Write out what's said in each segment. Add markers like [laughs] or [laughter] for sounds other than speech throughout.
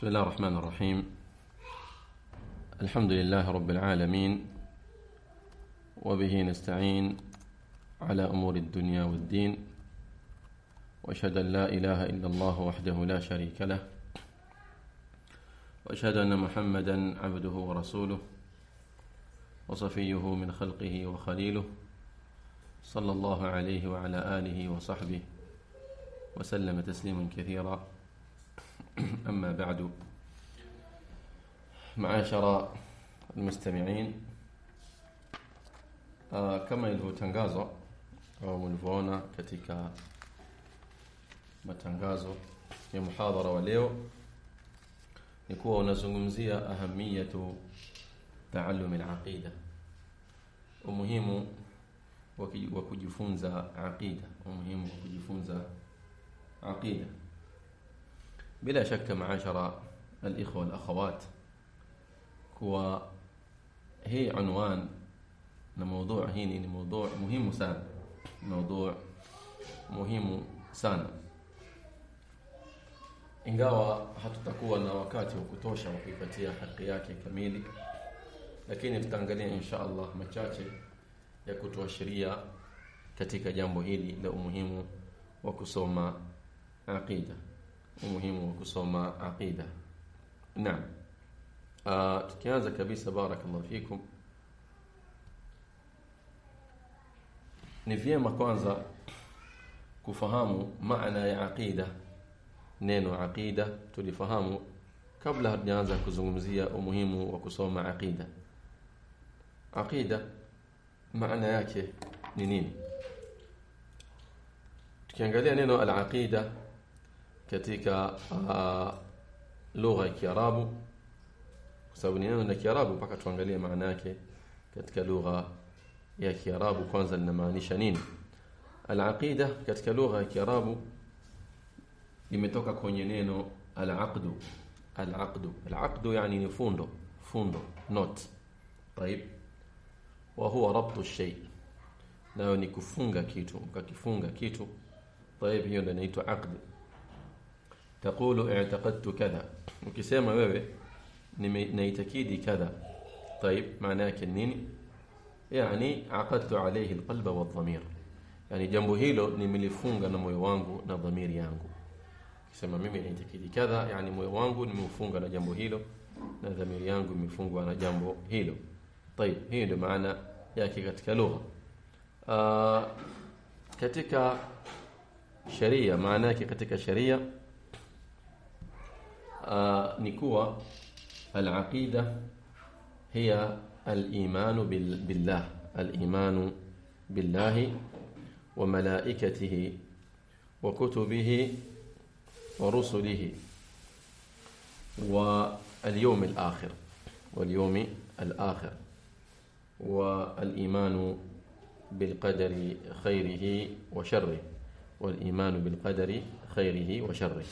بسم الله الرحمن الرحيم. الحمد لله رب العالمين وبه نستعين على أمور الدنيا والدين وأشهد أن لا إله إلا الله وحده لا شريك له وأشهد أن محمدا عبده ورسوله وصفيه من خلقه وخليله صلى الله عليه وعلى آله وصحبه وسلم تسليما كثيرا. [clears throat] أما بعد. معاشر المستمعين آه، كما يلو تنغازو أو ملفونا كتك ما يا محاضرة وليو نكوه نزغمزية أهمية تعلم العقيدة. ومهم وكجفونزا عقيدة. ومهم وكجفونزا عقيدة. بلا شك معاشر الإخوة والأخوات هو هي عنوان لموضوع هيني لموضوع مهم سان موضوع مهم سان إنغاوة حتى تكون نواكاتي وكتوشة وكيفتية حقياتي كميلي. لكن افتنقلي إن شاء الله مجاتي يكتو الشرية katika jambo hili la umuhimu wa kusoma umuhimu wa kusoma aqida. Naam. Uh, tukianza kabisa barakallahu fikum. Ni vyema kwanza kufahamu maana ya aqida neno aqida. Tulifahamu kabla hatujaanza kuzungumzia umuhimu wa kusoma aqida. Aqida maana yake ni nini? Tukiangalia neno al-aqida katika uh, lugha ya Kiarabu kwa sababu ni neno la Kiarabu mpaka tuangalie maana yake katika lugha ya Kiarabu kwanza linamaanisha nini al-aqida katika lugha ya Kiarabu imetoka kwenye neno al-aqdu al-aqdu al-aqdu yani ni fundo fundo knot طيب وهو ربط الشيء nayo ni kufunga kitu ukakifunga kitu طيب hiyo ndio inaitwa aqd تقول اعتقدت كذا. وكسيما ويوي نيتكيدي كذا. طيب معناه كنين يعني عقدت عليه القلب والضمير. يعني جنبه هيلو نملفونغ أنا مويوانغو نا ضمير يانغو. كسيما ميمي نيتكيدي كذا يعني مويوانغو نملفونغ أنا جنبه هيلو. نا ضمير يانغو مفونغو أنا جنبه هيلو. طيب هيلو معنى ياكي كتك لغة. آه كتك شرية معناه كتك شرية آه، نكوه العقيدة هي الإيمان بالله الإيمان بالله وملائكته وكتبه ورسله واليوم الآخر واليوم الآخر. والإيمان بالقدر خيره وشره. والإيمان بالقدر خيره وشره.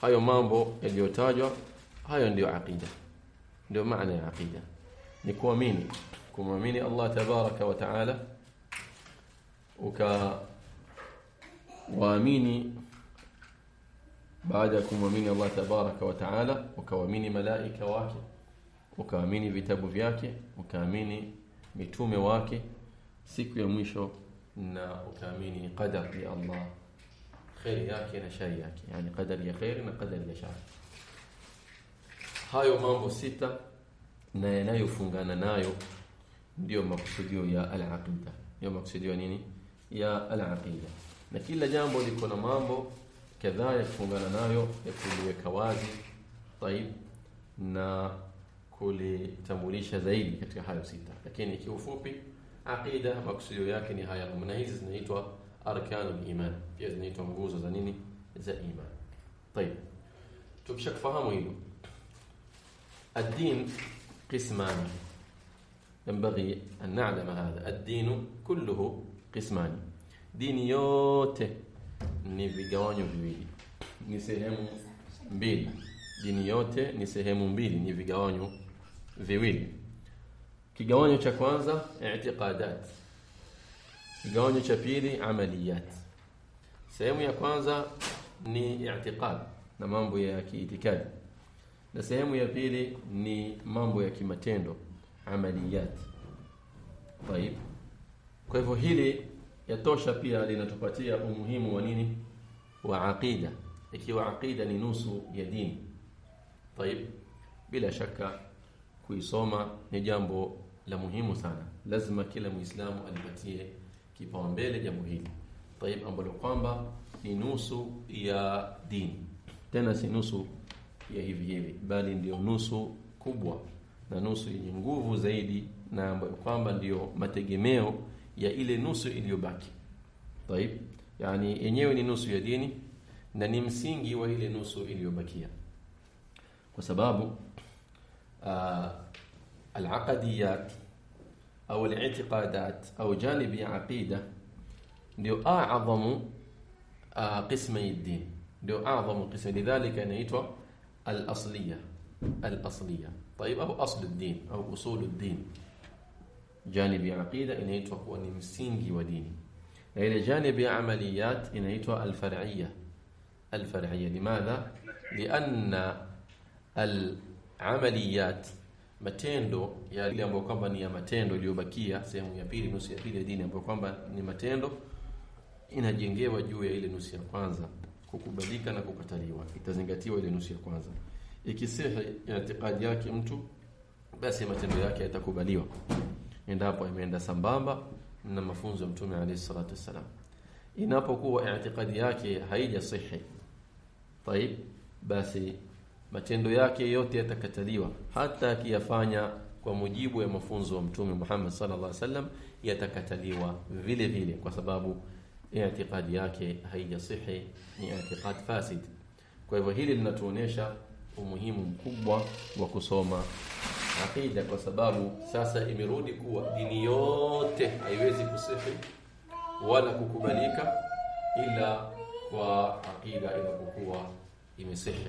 Hayo mambo yaliyotajwa hayo ndiyo aqida. Ndio maana ya aqida. Ni kuamini. Kumwamini Allah tabaraka wa taala uka baada ya kumwamini Allah tabaraka wa taala ukawaamini malaika wake ukaamini vitabu vyake ukaamini mitume wake siku ya mwisho na ukaamini qadar ya Allah kheri yake na shari yake yani kadari ya kheri na kadari ya shari. Hayo mambo sita na yanayofungana nayo ndiyo makusudio ya al-aqida. Ndio makusudio nini? Ya al-aqida. Na kila jambo liko na mambo kadhaa ya kufungana nayo ya kuliweka wazi taib na kulitambulisha zaidi katika hayo sita. Lakini kiufupi aqida makusudio yake ni haya. Na hizi zinaitwa أركان الإيمان. باذن توم جوزا زانيني ذا إيمان. طيب. تبشك فهمه الدين قسمان. ينبغي أن نعلم هذا. الدين كله قسمان. دين يوته نبيغانيو فيبيلي نسهم بيل. دين يوته نسهم بيل. نبيغانيو كي كيغانيو تشاكوانزا اعتقادات. Kigawanyo cha pili amaliyat. Sehemu ya kwanza ni i'tiqad na mambo ya kiitikadi. Na sehemu ya pili ni mambo ya kimatendo amaliyat. Tayeb. Kwa hivyo hili yatosha pia linatupatia umuhimu wa nini? Wa aqida. Ikiwa aqida ni nusu ya dini. Tayeb. Bila shaka kuisoma ni jambo la muhimu sana. Lazima kila Muislamu alipatie kipaumbele jambo hili. Tayib ambalo kwamba ni nusu ya dini. Tena si nusu ya hivi hivi bali ndio nusu kubwa na nusu yenye nguvu zaidi na ambayo kwamba ndiyo mategemeo ya ile nusu iliyobaki. Tayib yani yenyewe ni nusu ya dini na ni msingi wa ile nusu iliyobakia. Kwa sababu uh, al-aqdiyat al-i'tiqadat au janibi ya aqida ndio a'zamu qismi ad-din ndio a'zamu qismi lidhalika inaitwa al-asliya al-asliya طيب au asl ad-din au usul ad-din janibi aqida inaitwa kuwa ni msingi wa dini na ile janibi ya amaliyat inaitwa al-far'iyya al-far'iyya limadha lianna al-amaliyat matendo ya ile ambayo kwamba ni ya matendo iliyobakia, sehemu ya pili, nusu ya pili ya dini ambayo kwamba ni matendo inajengewa juu ya ile nusu ya kwanza, kukubalika na kukataliwa, itazingatiwa ile nusu ya kwanza. Ikisihi itikadi yake mtu, basi matendo yake yatakubaliwa endapo imeenda sambamba na mafunzo ya Mtume alayhi salatu wasalam. Inapokuwa itikadi yake haija sihi, tayib basi matendo yake yote yatakataliwa hata akiyafanya kwa mujibu ya mafunzo wa mtume Muhammad sallallahu alaihi wasallam yatakataliwa vile vile kwa sababu i'tiqadi yake haijasihi ni i'tiqad fasid. Kwa hivyo hili linatuonesha umuhimu mkubwa wa kusoma aqida kwa sababu sasa imerudi kuwa dini yote haiwezi kusihi wala kukubalika ila kwa aqida inapokuwa imesihi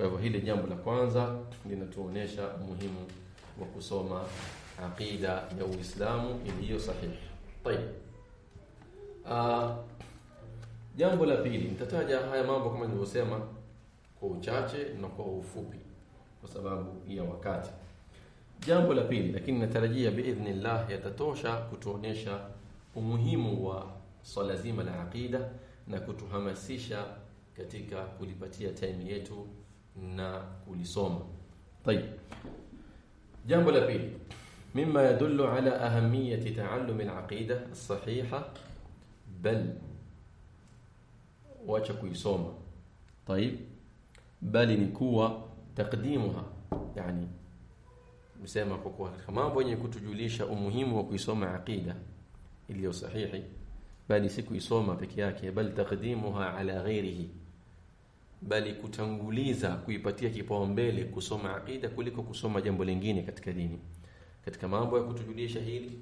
kwa hivyo hili jambo la kwanza linatuonyesha umuhimu wa kusoma aqida ya Uislamu iliyo sahihi. Tayeb. Uh, jambo la pili nitataja haya mambo kama nilivyosema kwa uchache na kwa ufupi kwa sababu ya wakati. Jambo la pili lakini natarajia biidhnillah yatatosha kutuonesha umuhimu wa swala zima la aqida na kutuhamasisha katika kulipatia time yetu na kulisoma. طيب. jambo la pili مما يدل على أهمية تعلم الصحيحة بل wacha kuisoma طيب bali ni kuwa takdimuha yani msema kwa kuwa mambo yenye kutujulisha umuhimu wa kuisoma aqida iliyo sahihi bali si kuisoma peke yake bali takdimuha ala ghairihi bali kutanguliza kuipatia kipaumbele kusoma aqida kuliko kusoma jambo lingine katika dini. Katika mambo ya kutujulisha hili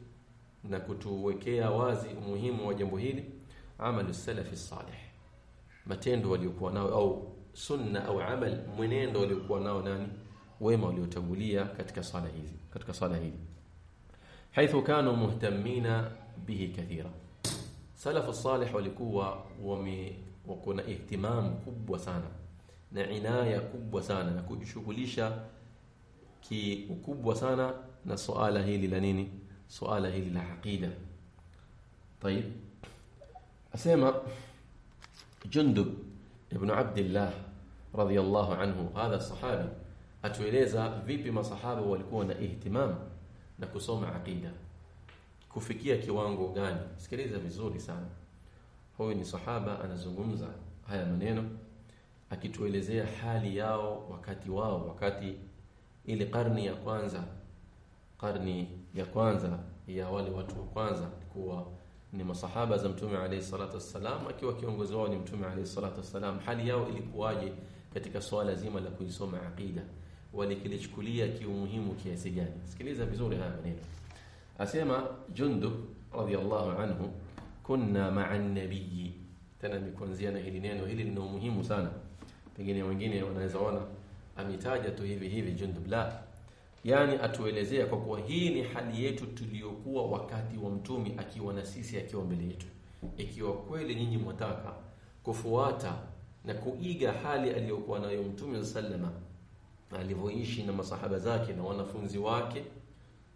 na kutuwekea wazi umuhimu wa jambo hili amalu salafi salih. Matendo waliokuwa nao au sunna au amal mwenendo waliokuwa nao nani? Wema waliotangulia katika sala hizi katika sala hili. Haithu kanu muhtamina bihi kathira. Salafu salih walikuwa wame wako na ihtimam kubwa sana na inaya kubwa sana na kujishughulisha kiukubwa sana na suala hili la nini suala hili la aqida طيب asema jundub ibn abdullah radiyallahu anhu hadha sahabi atueleza vipi masahaba walikuwa na ihtimam na kusoma aqida kufikia kiwango gani sikiliza vizuri sana huyu ni sahaba anazungumza haya maneno akituelezea hali yao wakati wao wakati ile karni ya kwanza karni ya kwanza ya wale watu wa kwanza kuwa ni masahaba za mtume alayhi salatu wassalam akiwa kiongozi wao ni mtume alayhi salatu wassalam. Hali yao ilikuwaje katika swala zima la kuisoma aqida? Walikilichukulia kiumuhimu kiasi gani? Sikiliza vizuri haya maneno. Asema jundub radiyallahu anhu kunna ma'a nabii tena ni kuanzia na hili neno hili lina umuhimu sana pengine wengine wanaweza ona ametaja tu hivi hivi jundub la yani atuelezea kwa kuwa hii ni hali yetu tuliyokuwa wakati wa mtumi akiwa na sisi akiwa mbele yetu ikiwa kweli nyinyi mwataka kufuata na kuiga hali aliyokuwa nayo mtume sallama alivyoishi na masahaba zake na wanafunzi wake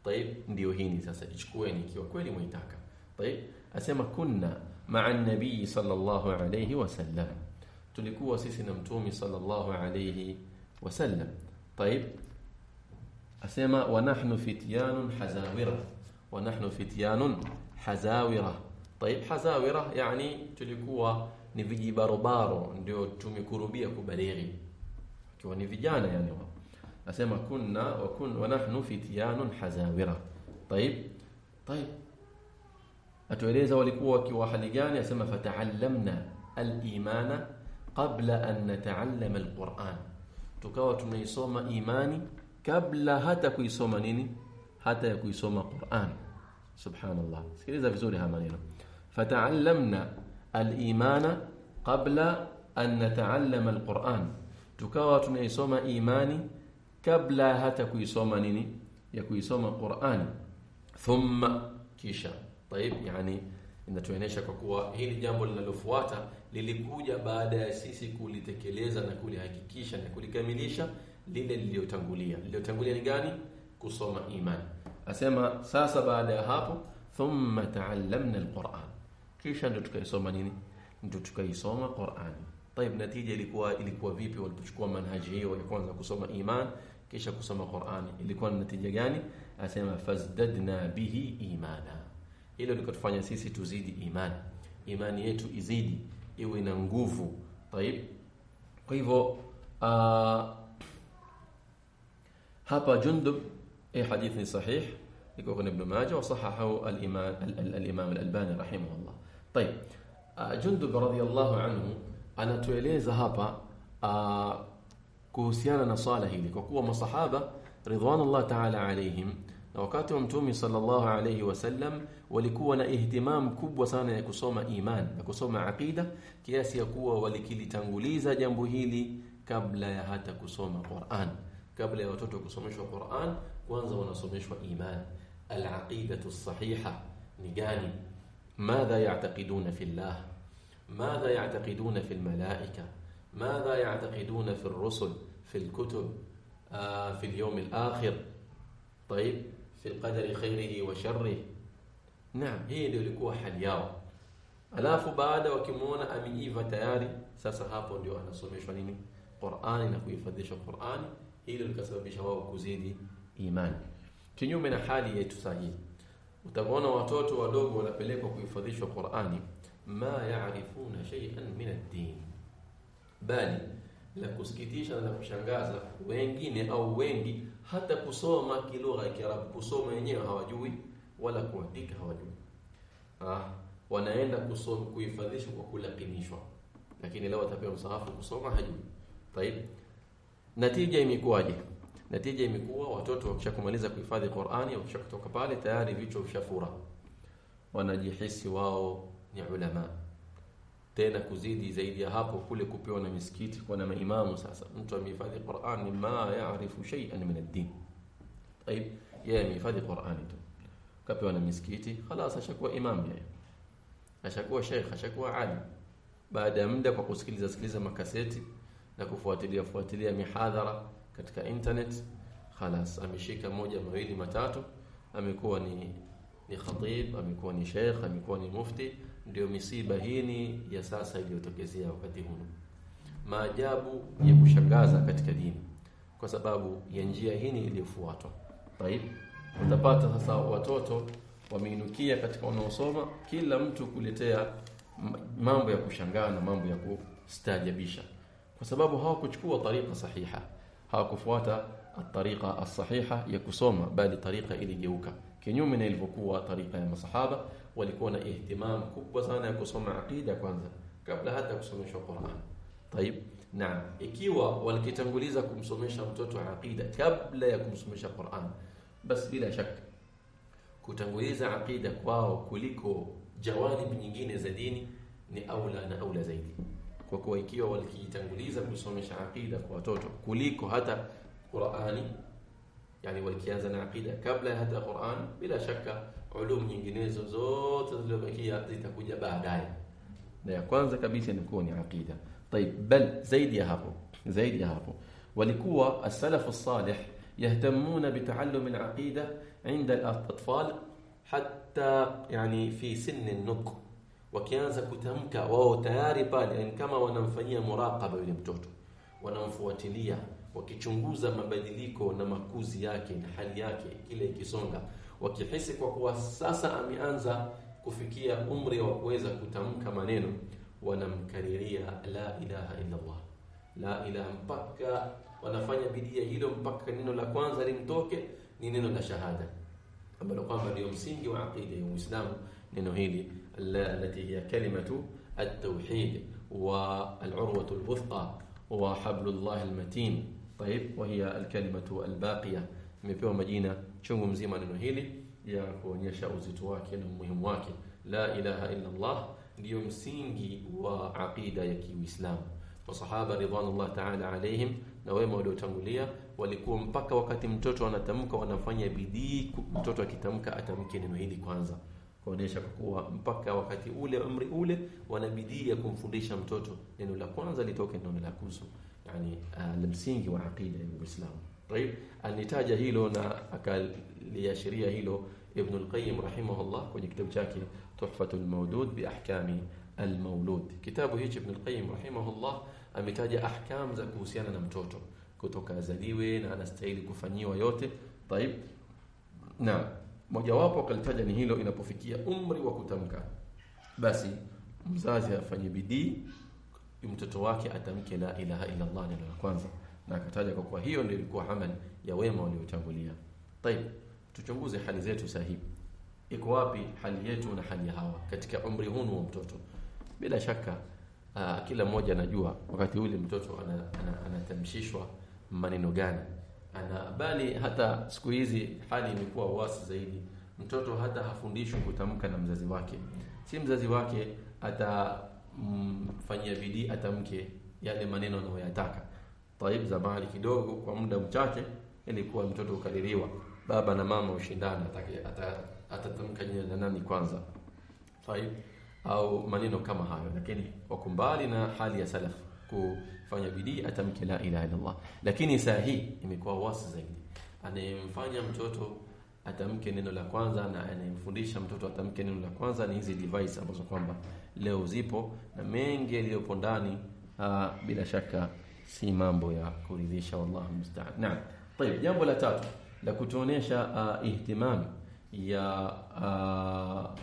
طيب ndio hii sasa ichukueni ikiwa kweli mwaitaka طيب اسما كنا مع النبي صلى الله عليه وسلم. تلكوا سيسنا متومي صلى الله عليه وسلم. طيب اسما ونحن فتيان حزاورة. ونحن فتيان حزاورة. طيب حزاورة يعني تلكوا ni vijibarobaro ndio tumekurubia kubalighi akiwa ni vijana yani wa nasema kunna wa kun wa nahnu fityanun hazawira atueleza walikuwa wakiwa hali gani asema fata'allamna al-imana qabla an nata'allama al-Qur'an tukawa tunaisoma imani kabla hata kuisoma nini hata ya kuisoma Qur'an subhanallah sikiliza vizuri haya maneno fata'allamna al-imana qabla an nata'allama al-Qur'an tukawa tunaisoma imani kabla hata kuisoma nini ya kuisoma Qur'an thumma kisha Taib, yani inatuonyesha kwa kuwa hili jambo linalofuata lilikuja baada ya sisi kulitekeleza na kulihakikisha na kulikamilisha lile liliyotangulia Lililotangulia ni gani? Kusoma imani. Asema sasa baada ya hapo, thumma taallamna alquran, kisha ndio tukaisoma nini? Ndio tukaisoma Qurani. Taib, natija ilikuwa ilikuwa vipi walipochukua manhaji hiyo ya kwanza kusoma iman kisha kusoma Qurani? Ilikuwa na natija gani? Asema fazdadna bihi imana hilo likatufanya sisi tuzidi imani imani yetu izidi iwe na nguvu طيب kwa hivyo uh, hapa jundub hii hadithi ni sahih iko kwenye ibn majah wa sahahahu al-imam al-imam al-albani rahimahullah طيب uh, jundub radiyallahu anhu anatueleza hapa uh, kuhusiana na swala hili kwa kuwa masahaba ridwanullah ta'ala alaihim na wakati wa mtume sallallahu alayhi wasallam walikuwa na ihtimam kubwa sana ya kusoma iman na kusoma aqida kiasi ya kuwa walikilitanguliza jambo hili kabla ya hata kusoma Qur'an kabla ya watoto kusomeshwa Qur'an kwanza wanasomeshwa iman al-aqidatu sahiha ni gani madha ya'taqiduna fi Allah madha ya'taqiduna fi al-malaika madha ya'taqiduna fi ar-rusul fi al-kutub fi al-yawm al-akhir طيب في القدر خيره وشره Naam, hii ndio ilikuwa hali yao. Alafu baada wakimuona ameiva tayari, sasa hapo ndio anasomeshwa nini? Qur'ani na kuhifadhishwa Qur'ani. Hilo likasababisha wao kuzidi imani, kinyume na hali yetu sahihi. Utaona watoto wadogo wanapelekwa kuhifadhishwa Qur'ani, ma yaarifuna shay'an min ad-din, bali la kusikitisha na la kushangaza, wengine au wengi hata kusoma kilugha ya Kiarabu, kusoma yenyewe hawajui wala kuandika hawajui. Ah, wanaenda kusoma kuhifadhishwa kwa kulakinishwa. Lakini leo atapewa msahafu kusoma hajui. Taib. Natija imekuwaje? Natija imekuwa watoto wakishakumaliza kuhifadhi Qur'ani wakishakutoka pale tayari vichwa vishafura. Wanajihisi wao ni ulama. Tena kuzidi zaidi ya hapo kule kupewa na misikiti kwa na maimamu sasa. Mtu amehifadhi Qur'ani ma yaarifu shay'an min ad-din. Taib, yeye amehifadhi Qur'ani tu kapewa na misikiti خلاص ashakuwa imam yeye ashakuwa sheikh ashakuwa alim baada ya muda kwa kusikiliza sikiliza makaseti na kufuatilia fuatilia mihadhara katika internet خلاص ameshika moja mawili matatu amekuwa ni ni khatib amekuwa ni sheikh amekuwa ni mufti ndio misiba hii ya sasa iliyotokezea wakati huu maajabu ya kushangaza katika dini kwa sababu ya njia hii iliyofuatwa طيب utapata sasa watoto wameinukia katika wanaosoma kila mtu kuletea mambo ya kushangaa na mambo ya kustajabisha kwa sababu hawakuchukua tariqa sahiha hawakufuata tariqa as-sahiha ya kusoma bali tariqa iligeuka kinyume na ilivyokuwa tariqa ya masahaba walikuwa na ihtimam kubwa sana ya kusoma aqida kwanza kabla hata kusomeshwa Qur'an. Tayib. Naam, ikiwa walikitanguliza kumsomesha mtoto aqida kabla ya kumsomesha Qur'an, بس بلا شك. كتنغيزا عقيدة كواو كوليكو جوانب نيجين زديني ني أولى أنا أولى زيدي. وكو ايكيو والكي تنغيزا مصومش عقيدة كوا توتو كوليكو هتا قرآني يعني والكيانزا عقيدة. قبل هتا قرآن بلا شك علوم إنجليز زوت زلوبكية تتكوجة بعدين نعم، ده كوانزا كبيسة نكون عقيدة. طيب بل زيد يهابو زيد هابو ولكوا السلف الصالح يهتمون بتعلم العقيدة عند الأطفال حتى يعني في سن النك وكيانزا كتمكا وو تياري بالي إن كما ونفيا مراقبة لمتوتو ونفواتليا وكيشنغوزا مبادليكو نمكوز ياكي نحل ياكي كيلي كيسونغا. وكيحسك وكوا ساسا أمي أنزا كفكيا أمري وكويزا كتمكا منينو. ونمكرريا لا إله إلا الله. لا إله مبكا wanafanya bidii ya hilo mpaka neno la kwanza limtoke ni neno la shahada ambalo kwamba ndio msingi wa aqida ya Uislamu neno hili التي هي كلمة التوحيد والعروة الوثقى وحبل الله المتين طيب وهي الكلمة الباقية imepewa majina chungu mzima neno hili ya kuonyesha uzito wake na umuhimu wake la ilaha illa Allah ndiyo msingi wa aqida ya Kiislamu masahaba ridwanullah ta'ala alaihim na wema waliotangulia walikuwa mpaka wakati mtoto anatamka wanafanya bidii, mtoto akitamka atamke neno hili kwanza, kuonesha kwa kuwa mpaka wakati ule umri ule wana bidii ya kumfundisha mtoto neno la kwanza litoke neno la kuhusu yani uh, msingi wa aqida ya Uislamu. Taib alitaja hilo na akaliashiria hilo Ibn al-Qayyim rahimahullah kwenye kitabu chake Tuhfatul Mawlud bi ahkami al-Mawlud. Kitabu hichi Ibn al-Qayyim rahimahullah ametaja ahkam za kuhusiana na mtoto kutoka azaliwe na anastahili kufanyiwa yote. Taib. Na mojawapo akalitaja ni hilo inapofikia umri wa kutamka. Basi mzazi afanye bidii mtoto wake atamke la ilaha illa Allah neno la kwanza. Na akataja kwa kuwa hiyo ndio ilikuwa amali ya wema waliotangulia. Taib. Tuchunguze hali zetu sahihi iko wapi hali yetu na hali ya hawa katika umri huu wa mtoto? Bila shaka uh, kila mmoja anajua wakati ule mtoto anatamshishwa ana, ana maneno gani. Ana bali hata siku hizi hali imekuwa wasi zaidi. Mtoto hata hafundishwi kutamka na mzazi wake, si mzazi wake atamfanyia bidii atamke yale maneno anayoyataka. Taib zamani kidogo kwa muda mchache ilikuwa mtoto ukaliliwa. Baba na mama ushindana atatamka jina la nani kwanza. Taib au maneno kama hayo lakini wako mbali na hali ya salaf kufanya bidii atamke la ilaha illa Allah lakini saa hii imekuwa wasi zaidi anayemfanya mtoto atamke neno la kwanza na anayemfundisha mtoto atamke neno la kwanza ni hizi device ambazo kwamba leo zipo na mengi yaliyopo ndani bila shaka si mambo ya kuridhisha wallahu musta'an. Naam. Tayeb, jambo la tatu la kutuonesha uh, ihtimam ya uh,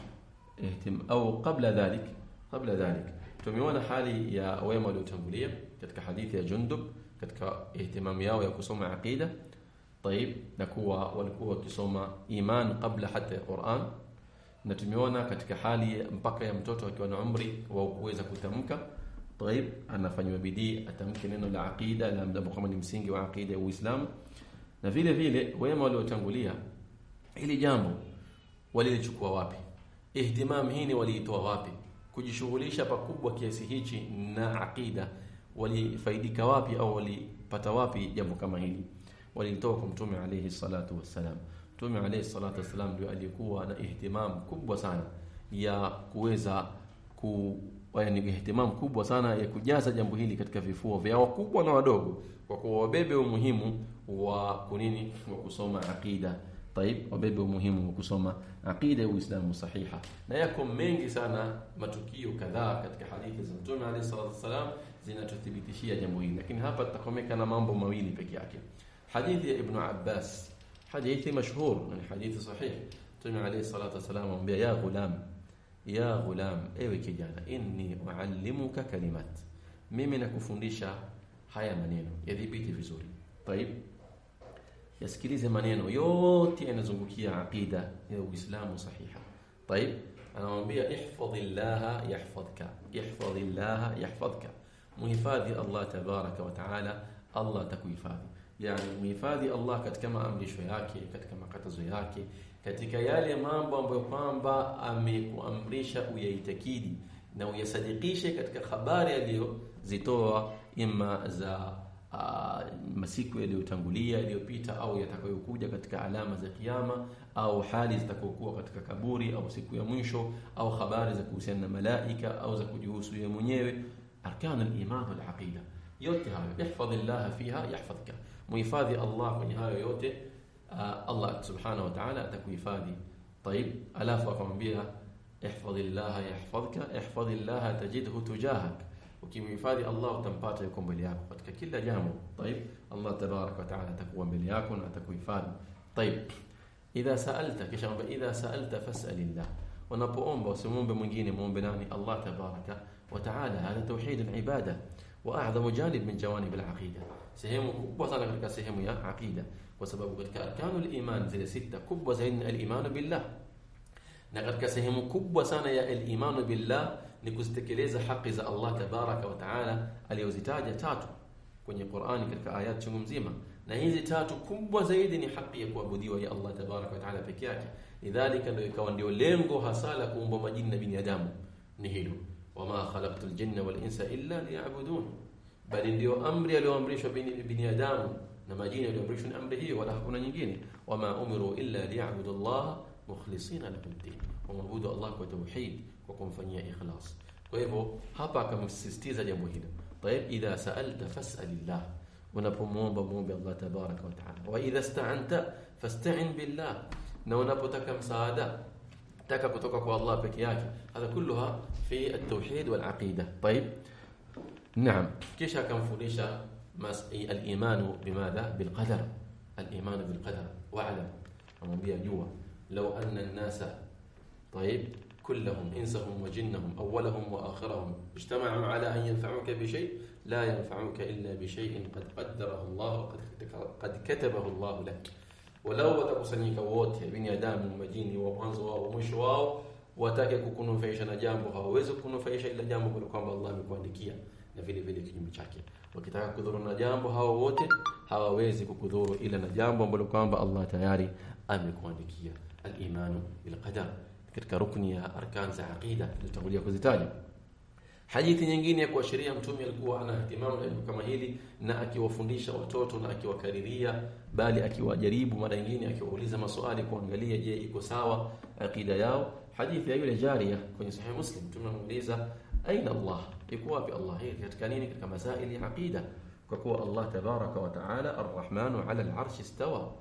ihtim au qabla dhalik qabla dhalik tumeona hali ya wema waliotangulia katika hadithi ya Jundub katika ihtimam yao ya kusoma aqida طيب na kuwa walikuwa wakisoma iman kabla hata ya Qur'an na tumeona katika hali mpaka ya mtoto akiwa na umri wa kuweza kutamka طيب anafanywa bidii atamke neno la aqida la mdambo kama ni msingi wa aqida ya Uislamu na vile vile wema waliotangulia ili jambo walilichukua wapi ihtimam hii ni waliitoa wapi? Kujishughulisha pakubwa kiasi hichi na aqida walifaidika wapi au walipata wapi jambo kama hili? Walitoa kwa mtume alayhi salatu wassalam. Mtume alayhi salatu wassalam ndio alikuwa na ihtimam kubwa sana ya kuweza ku yani ihtimam kubwa sana ya kujaza jambo hili katika vifua vya wakubwa na wadogo kwa kuwabebe wabebe umuhimu wa kunini wa kusoma aqida طيب وبيبقى مهم وكسوما عقيدة وإسلام صحيحة. نيكم مينجي سانا ما تكيو كذا كتك حديث زمتون عليه الصلاة والسلام زينا تثبتشي جموين لكن هابا تقومي كان مامبو مويني بكي أكيد. حديث ابن عباس. حديث مشهور من حديث صحيح. تنع عليه الصلاة والسلام ومبيا يا غلام يا غلام أيوه كجانا إني أعلمك كلمات. ميمي نكفنديشا هيا منينو. يذي بيتي في زوري طيب yasikilize maneno yote yanazungukia aqida ya Uislamu sahiha. Taib, anamwambia ihfazillaha yahfazka, ihfazillaha yahfazka, muhifadhi Allah tabaraka wa taala, Allah atakuhifadhi. Yani muhifadhi Allah katika maamrisho yake, katika makatazo yake, katika yale mambo ambayo kwamba amekuamrisha uyaitakidi na uyasadikishe katika habari aliyozitoa imma za uh, masiku yaliyotangulia yaliyopita au yatakayokuja katika alama za kiyama au hali zitakazokuwa katika kaburi au siku ya mwisho au habari za kuhusiana na malaika au za kujihusu yeye mwenyewe arkanu al-iman wal aqida yote hayo ihfadhillah fiha yahfadhka muhifadhi Allah kwenye hayo yote uh, Allah subhanahu wa ta'ala atakuhifadhi طيب alafu akamwambia ihfadhillah yahfadhka ihfadhillah tajidhu tujahak وكيفادي الله تنباتي يكون بلياكم قد كلا جانبه طيب الله تبارك وتعالى تكون بلياكم أتكو يفاد طيب إذا سألت كشغب إذا سألت فاسأل الله. ونبؤون بوسمون بمجين مون بناني. الله تبارك وتعالى هذا توحيد العبادة. وأعظم جانب من جوانب العقيدة. سهم كبوة لك سهم يا عقيدة. وسبب قد كأركان الإيمان زي ستة. كبوة زين الإيمان بالله. نقد كسهم كبوة سنة يا الإيمان بالله. Ni kuzitekeleza haki za Allah tabaraka wa taala aliyozitaja tatu kwenye Qur'ani katika ayat chungu mzima. Na hizi tatu kubwa zaidi ni haki ya kuabudiwa ya Allah tabaraka wa taala peke yake. Lidhalika ndio ikawa ndio lengo hasa la kuumba majini na binadamu ni hilo. Wama khalaqtul jinna wal insa illa liya'budun. Bali ndio amri aliyoamrishwa binadamu na majini aliyoamrishwa ni amri hiyo wala hakuna nyingine. Wama umiru illa liya'budu Allah mukhlisina lahu ad-din wamabudu Allah kwa tauhid kwa kumfanyia ikhlas kwa hivyo hapa akamsisitiza jambo hilo طيب idha sa'alta fas'alillah unapomwomba muombe Allah tabaraka wa taala wa idha sta'anta fasta'in billah na unapotaka msaada taka kutoka kwa Allah peke yake hadha kulluha fi at-tauhid wal aqida طيب نعم kisha akamfundisha al-iman bimadha bil qadar al-iman bil qadar wa'lam amwambia jua law anna an-nasa طيب كلهم إنسهم وجنهم أولهم وآخرهم. اجتمعوا على أن ينفعوك بشيء لا ينفعوك إلا بشيء قد قدره الله قد كتبه الله لك. ولو تبصنيك ووت بن يدام مجيني وبانزوا ومشوا وتاك يكون فيش نجامها ويزك يكون فيش إلا جامه لكم الله مكوان لكيا نفيني فيني كنين بشاكي وكتاك كذور نجامها ووت هوا ويزك كذور إلا نجامه لكم الله تياري أمكوان لكيا الإيمان بالقدر. Katika rukni ya arkan za aqida tulitangulia kuzitaja hadithi nyingine ya kuashiria mtume alikuwa ana ihtimamu na jambo kama hili na akiwafundisha watoto na akiwakariria bali akiwajaribu mara nyingine akiwauliza maswali kuangalia je iko sawa aqida yao hadithi ya yule jaria kwenye sahih muslim mtume aina allah iko wapi allah hii katika nini katika masaili ya aqida kwa kuwa allah tabaraka wa taala arrahmanu ala al-arsh istawa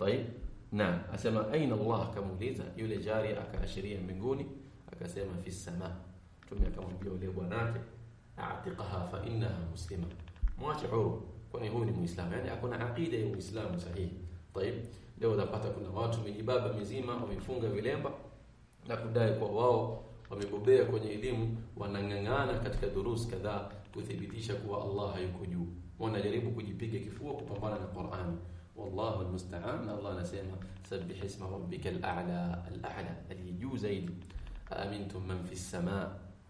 طيب Naam, asema aina Allah akamuuliza yule jari akaashiria mbinguni akasema fi sama. Mtume akamwambia yule bwanake a'tiqaha fa innaha muslima. Mwache huru kwani huyu ni Muislamu. Yaani akona aqida ya Uislamu sahihi. Tayeb, Leo utapata kuna watu mijibaba mizima wamefunga vilemba na kudai kwa wao wamebobea kwenye elimu wanang'ang'ana katika durus kadhaa kuthibitisha kuwa Allah hayuko juu. Wanajaribu kujipiga kifua kupambana na Qur'ani. والله المستعان. الله نسمع سبح اسم ربك الأعلى الأعلى. اليجو زيد. أأمنتم من في السماء؟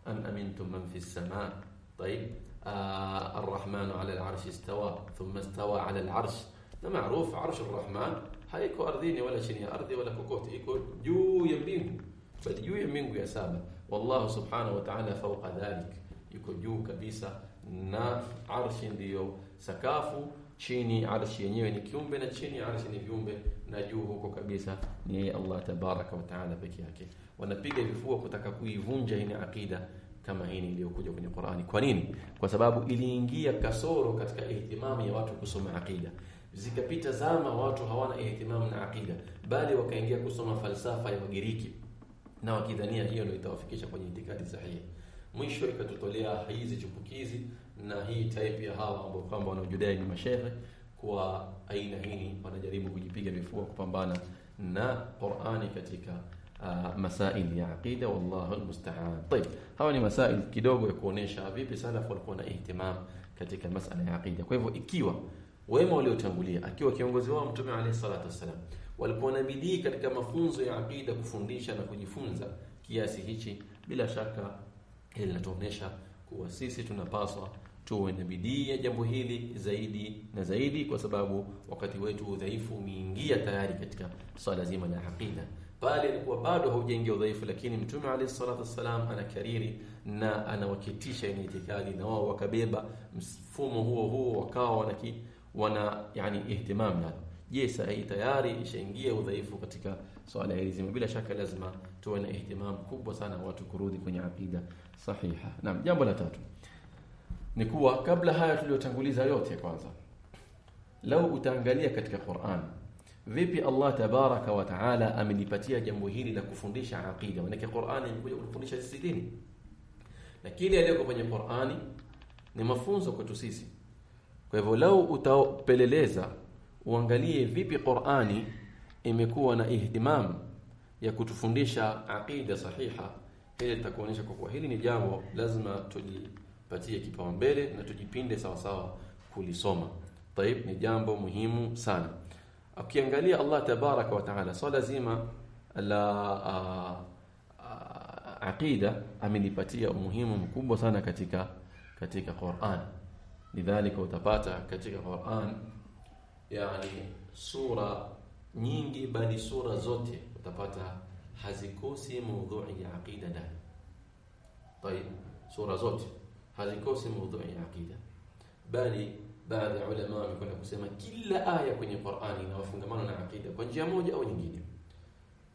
أم أمنتم من في السماء؟ طيب. آه الرحمن على العرش استوى ثم استوى على العرش. ده معروف. عرش الرحمن. ardhi wala kokote iko juu ya mbingu bali juu ya mbingu ya saba wallahu subhanahu wa ta'ala fawqa dhalik yuko juu kabisa na arshi ndiyo sakafu chini arshi yenyewe ni kiumbe na chini arshi ni viumbe na juu huko kabisa ni Allah tabaraka wa taala peke yake. Wanapiga vifua kutaka kuivunja hii akida kama hii iliyokuja kwenye Qur'ani. Kwa nini? Kwa sababu iliingia kasoro katika ihtimamu ya watu kusoma akida. zikapita zama watu hawana ihtimamu na akida, bali wakaingia kusoma falsafa ya Wagiriki. Na wakidhania hiyo ndio itawafikisha kwenye itikadi sahihi. Mwisho ikatotolea hizi chupukizi na hii type ya hawa ambao kwamba wanaojidai ni mashehe kwa aina hii wanajaribu kujipiga vifua kupambana na Qur'ani katika uh, masaili ya aqida wallahu almusta'an. Tayeb, hawa ni masaili kidogo ya kuonesha vipi salaf walikuwa na ihtimam katika masala ya aqida. Kwa hivyo ikiwa wema waliotangulia akiwa kiongozi wao Mtume alayhi salatu wasalam walikuwa na bidii katika mafunzo ya aqida kufundisha na kujifunza kiasi hichi, bila shaka linatuonesha kuwa sisi tunapaswa tuwe na bidii ya jambo hili zaidi na zaidi, kwa sababu wakati wetu udhaifu umeingia tayari katika swala zima la aqida. Pale ilikuwa bado haujaingia udhaifu, lakini Mtume alayhi salatu wassalam anakariri na anawakitisha ile itikadi, na wao wakabeba mfumo huo huo, wakawa wanaki wana yani ihtimam nalo. Je, sasa hii tayari ishaingia udhaifu katika swala hili zima? Bila shaka lazima tuwe na ihtimam kubwa sana watu kurudi kwenye aqida sahiha. Naam, jambo la tatu ni kuwa kabla haya tuliyotanguliza yote kwanza lau utaangalia katika Qur'an vipi Allah tabaraka wa taala amenipatia jambo hili la kufundisha aqida? Maana Qur'an imekuja kufundisha sisi dini. Na kile yaliyoko kwenye Qur'ani ni mafunzo kwetu sisi. Kwa hivyo lau utapeleleza uangalie vipi Qur'ani imekuwa na ihtimam ya kutufundisha aqida sahiha hili litakuonyesha kwa kuwa hili ni jambo lazima tujipatie kipaumbele na tujipinde sawa sawa kulisoma طيب ni jambo muhimu sana ukiangalia Allah tabaraka wa taala swala zima la aqida amelipatia umuhimu mkubwa sana katika katika Qur'an lidhalika utapata katika Qur'an yani sura nyingi bali sura zote utapata hazikosi maudhui ya aqida ndani طيب sura zote هذا كوسي موضوع عقيدة. بالي بعض العلماء يقولون كسمة كل آية في القرآن إنها فندمان عقيدة. كون جاموج أو نجين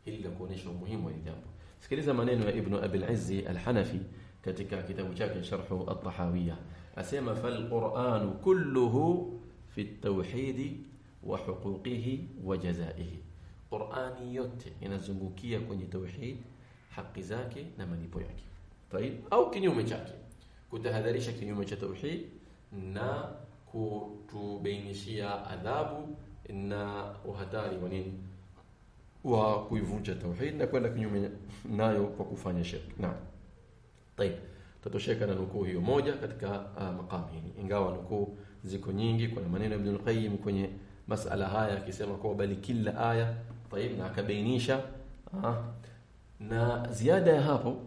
هل يكون شيء مهم ولدام سكري زمانين ابن أبي العزي الحنفي كتك كتاب شاك شرح الطحاوية. أسيما فالقرآن كله في التوحيد وحقوقه وجزائه. قرآن يوت. إن الزنبوكية كون توحيد حق زاكي نمني بوياكي. طيب أو كنيوم جاكي. kutahadharisha kinyume cha tauhid na kutubainishia adhabu na uhatari wa nini wa kuivunja tauhid na kwenda kinyume nayo kwa kufanya shirk. na Tayeb. Tutosheka na nukuu hiyo moja katika uh, makamu hili. Ingawa nukuu ziko nyingi, kuna maneno ya Ibn Qayyim kwenye masala haya akisema kwa bali kila aya tayeb, na akabainisha uh, na ziada ya hapo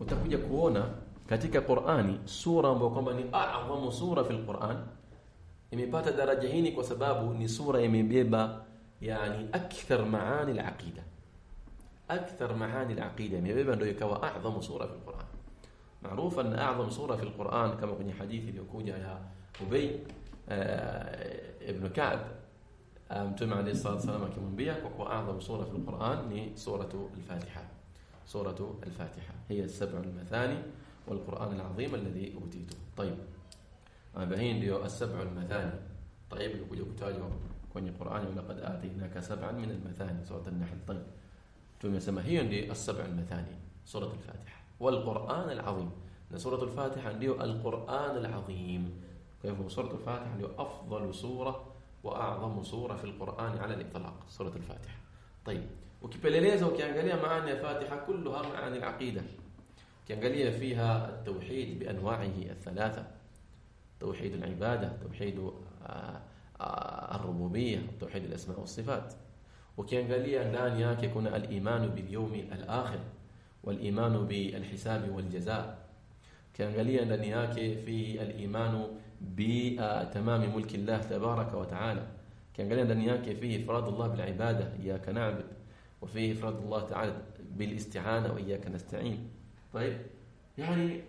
utakuja kuona katika Qur'ani sura ambayo kwamba ni a'zamu sura fil Qur'an imepata daraja hili kwa sababu ni sura imebeba yani akthar maani al-aqida akthar maani al-aqida imebeba ndio ikawa a'zamu sura fil Qur'an maarufa ان اعظم سوره في القران كما kwenye hadithi iliyokuja ya Ubay ibn Ka'b mtume alayhi salatu wasallam akimwambia kwa kuwa a'zamu sura fil Qur'an ni suratu al-Fatiha suratu al-Fatiha hiya as-sab'u al-mathani والقرآن العظيم الذي أوتيته. طيب. بهين ليو السبع المثاني. طيب يقول يقول تالي كوني قرآني ولقد آتيناك سبعا من المثاني سورة النحل. طيب. ثم يسمى هي دي السبع المثاني سورة الفاتحة. والقرآن العظيم. سورة الفاتحة عندي القرآن العظيم. كيف سورة الفاتحة؟ عندي أفضل سورة وأعظم سورة في القرآن على الإطلاق سورة الفاتحة. طيب. وكيف لليزا وكيف معاني الفاتحة كلها معاني العقيدة. كقلية فيها التوحيد بأنواعه الثلاثة. توحيد العبادة توحيد آه، آه، الربوبية توحيد الأسماء والصفات. وكان قال لي أن يكون الإيمان باليوم الآخر والإيمان بالحساب والجزاء. كان قال لي أن في الإيمان بتمام ملك الله تبارك وتعالى. كان قال لي أن فيه إفراد الله بالعبادة إياك نعبد وفيه إفراد الله تعالى بالإستعانة وإياك نستعين. طيب. يعني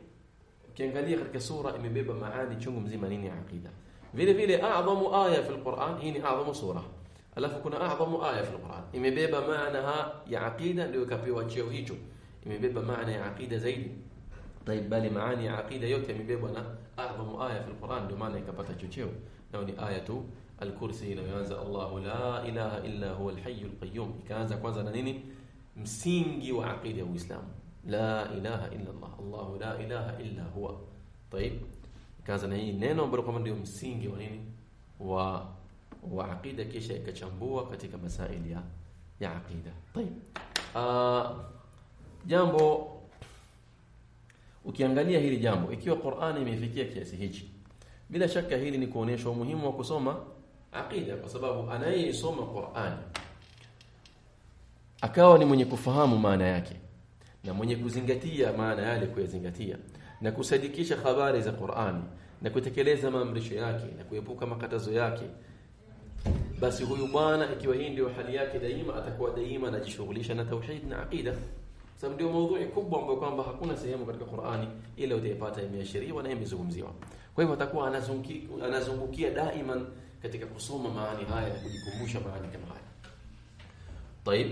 كان قال يخر كسورة إمي بيبا معاني تشونغ مزي مانيني عقيدة. فيلي فيلي أعظم آية في القرآن هي أعظم سورة. ألا فكنا أعظم آية في القرآن. إمي بيبا معناها يا عقيدة لو كابي واتشيو هيجو إمي بيبا معنى عقيدة زيدي طيب بالي معاني عقيدة يوتي إمي بيبا أنا أعظم آية في القرآن لو معنى كابتا تشيو لوني آية الكرسي لو ينزى الله لا إله إلا هو الحي القيوم. كان زا كوانزا نيني مسينجي وعقيدة وإسلام. لا إله إلا الله الله لا إله إلا هو طيب kaza na hii neno ambalo kwamba ndio msingi wa nini wa wa aqida kisha ikachambua katika masaili ya ya aqida طيب uh, jambo ukiangalia hili jambo ikiwa Qur'ani imefikia kiasi hichi bila shaka hili ni kuonesha umuhimu wa kusoma aqida kwa sababu anayesoma Qur'ani akawa ni mwenye kufahamu maana yake na mwenye kuzingatia maana yale kuyazingatia na kusadikisha habari za Qur'ani na kutekeleza maamrisho yake na kuepuka makatazo yake basi huyu bwana ikiwa hii ndio hali yake daima atakuwa daima anajishughulisha na tauhid na aqida sababu ndio maudhui kubwa ambayo kwamba hakuna sehemu katika Qur'ani ile utaipata imeashiriwa na imezungumziwa kwa hivyo atakuwa anazungukia anazungukia daiman katika kusoma maani haya na kujikumbusha maani kama haya طيب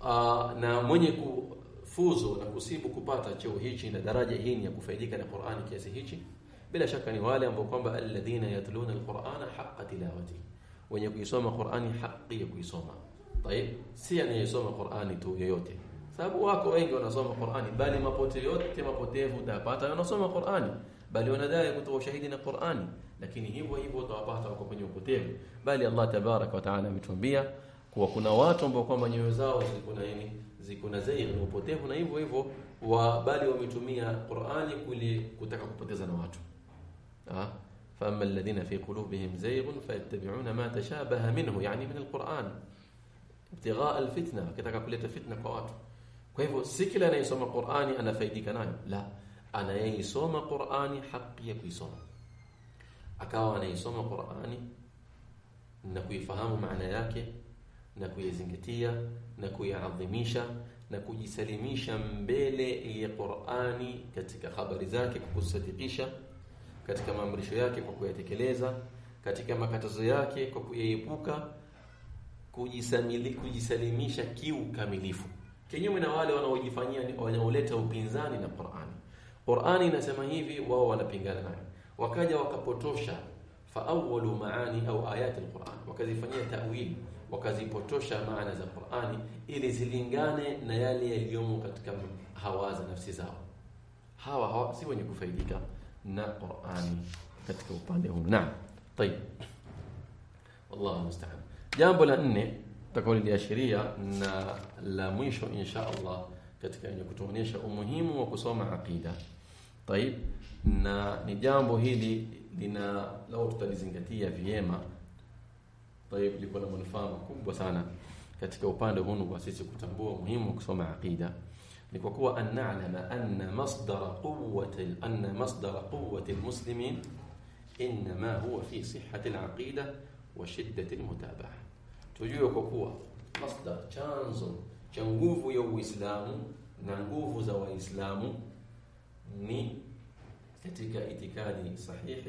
uh, na mwenye ku fuzo na kusibu kupata cheo hichi na daraja hii ya kufaidika na Qur'ani kiasi hichi bila shaka ni wale ambao kwamba alladhina yatluna alqur'ana haqqa tilawati wenye kuisoma Qur'ani haki ya kuisoma. Tayib si anayesoma Qur'ani tu yoyote. Sababu wako wengi wanasoma Qur'ani bali mapote yote mapotevu utapata wanasoma Qur'ani bali wanadai kutoa ushahidi na Qur'ani. Lakini hivyo hivyo utawapata wako kwenye upotevu. Bali Allah tabarak wa taala ametuambia kuwa kuna watu ambao kwamba nyoyo zao ziko nini ziko na zaidi na upotevu na hivyo hivyo wa bali wametumia Qur'ani kuli kutaka kupoteza na watu ah فأما الذين في قلوبهم زيغ فيتبعون ما تشابه منه يعني من القرآن ابتغاء الفتنة كتaka kuleta fitna kwa watu kwa hivyo si kila anayesoma Qur'ani anafaidika nayo la anayesoma Qur'ani haki ya kuisoma akawa anaisoma Qur'ani na kuifahamu maana yake na kuyazingatia na kuyaadhimisha na kujisalimisha mbele ya Qur'ani katika habari zake kwa kusadikisha katika maamrisho yake kwa kuyatekeleza katika makatazo yake kwa kuyaepuka kujisamili kujisalimisha kiukamilifu. Kinyume na wale wanaojifanyia wanaoleta upinzani na Qur'ani. Qur'ani inasema hivi wao wanapingana nayo. Wakaja wakapotosha fa awwalu maani au ayati alquran. Wakazifanyia ta'wil wakazipotosha maana za Qur'ani ili zilingane na yale yaliyomo katika hawa za nafsi zao. Hawa, hawa si wenye kufaidika na Qur'ani katika upande huu. Naam. Tayeb. Wallahu musta'an. Jambo la nne tutakaloashiria na la mwisho insha Allah katika yenye kutuonyesha umuhimu wa kusoma aqida. Tayeb. Na ni jambo hili lina lao tutalizingatia vyema طيب لكل من فهم كم بسانا كتك وباند هون واسيسي كتنبوه مهم كسوم عقيدة. لكوكو أن نعلم أن مصدر قوة أن مصدر قوة المسلمين إنما هو في صحة العقيدة وشدة المتابعة. تجيو كوكو مصدر تشانزون تشانغوف يو إسلام نانغوف زو إسلام ني كتك إتكادي صحيح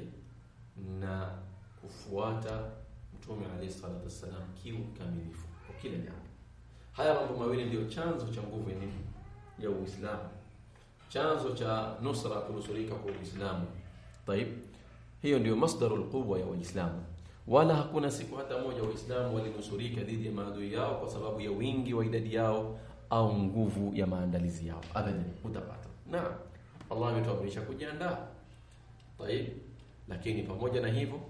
نا كفواتا Mtume alayhi salatu wassalam kiukamilifu kwa kila jambo. Haya mambo mawili ndiyo chanzo cha nguvu nini? Ya Uislamu, chanzo cha nusra kunusurika kwa Uislamu. Taib, hiyo ndio masdarul quwwa ya Waislamu. Wala hakuna siku hata moja Waislamu walinusurika dhidi ya maadui yao kwa sababu ya wingi wa idadi yao au nguvu ya maandalizi yao. Abadan, utapata. Naam, Allah ametuamrisha kujiandaa. Taib, lakini pamoja na hivyo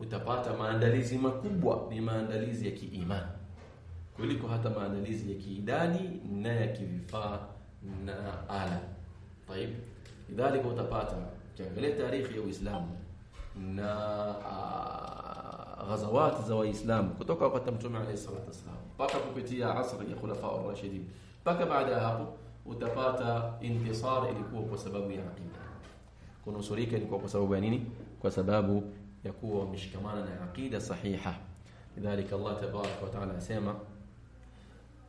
utapata maandalizi makubwa ni maandalizi ya kiimani kuliko hata maandalizi ya kiidadi na ya kivifaa na ala. Taib, Idhalika utapata ukiangalia tarikhi ya Uislamu na ghazawati za Waislamu kutoka wakati Mtume alayhi salatu wasallam mpaka kupitia asri ya khulafa ar-rashidin mpaka baada ya hapo utapata intisar ilikuwa kwa sababu ya aqida. Kunusurika ilikuwa kwa sababu ya nini? Kwa sababu na aqida sahiha lidhalika Allah tabarak wa taala asema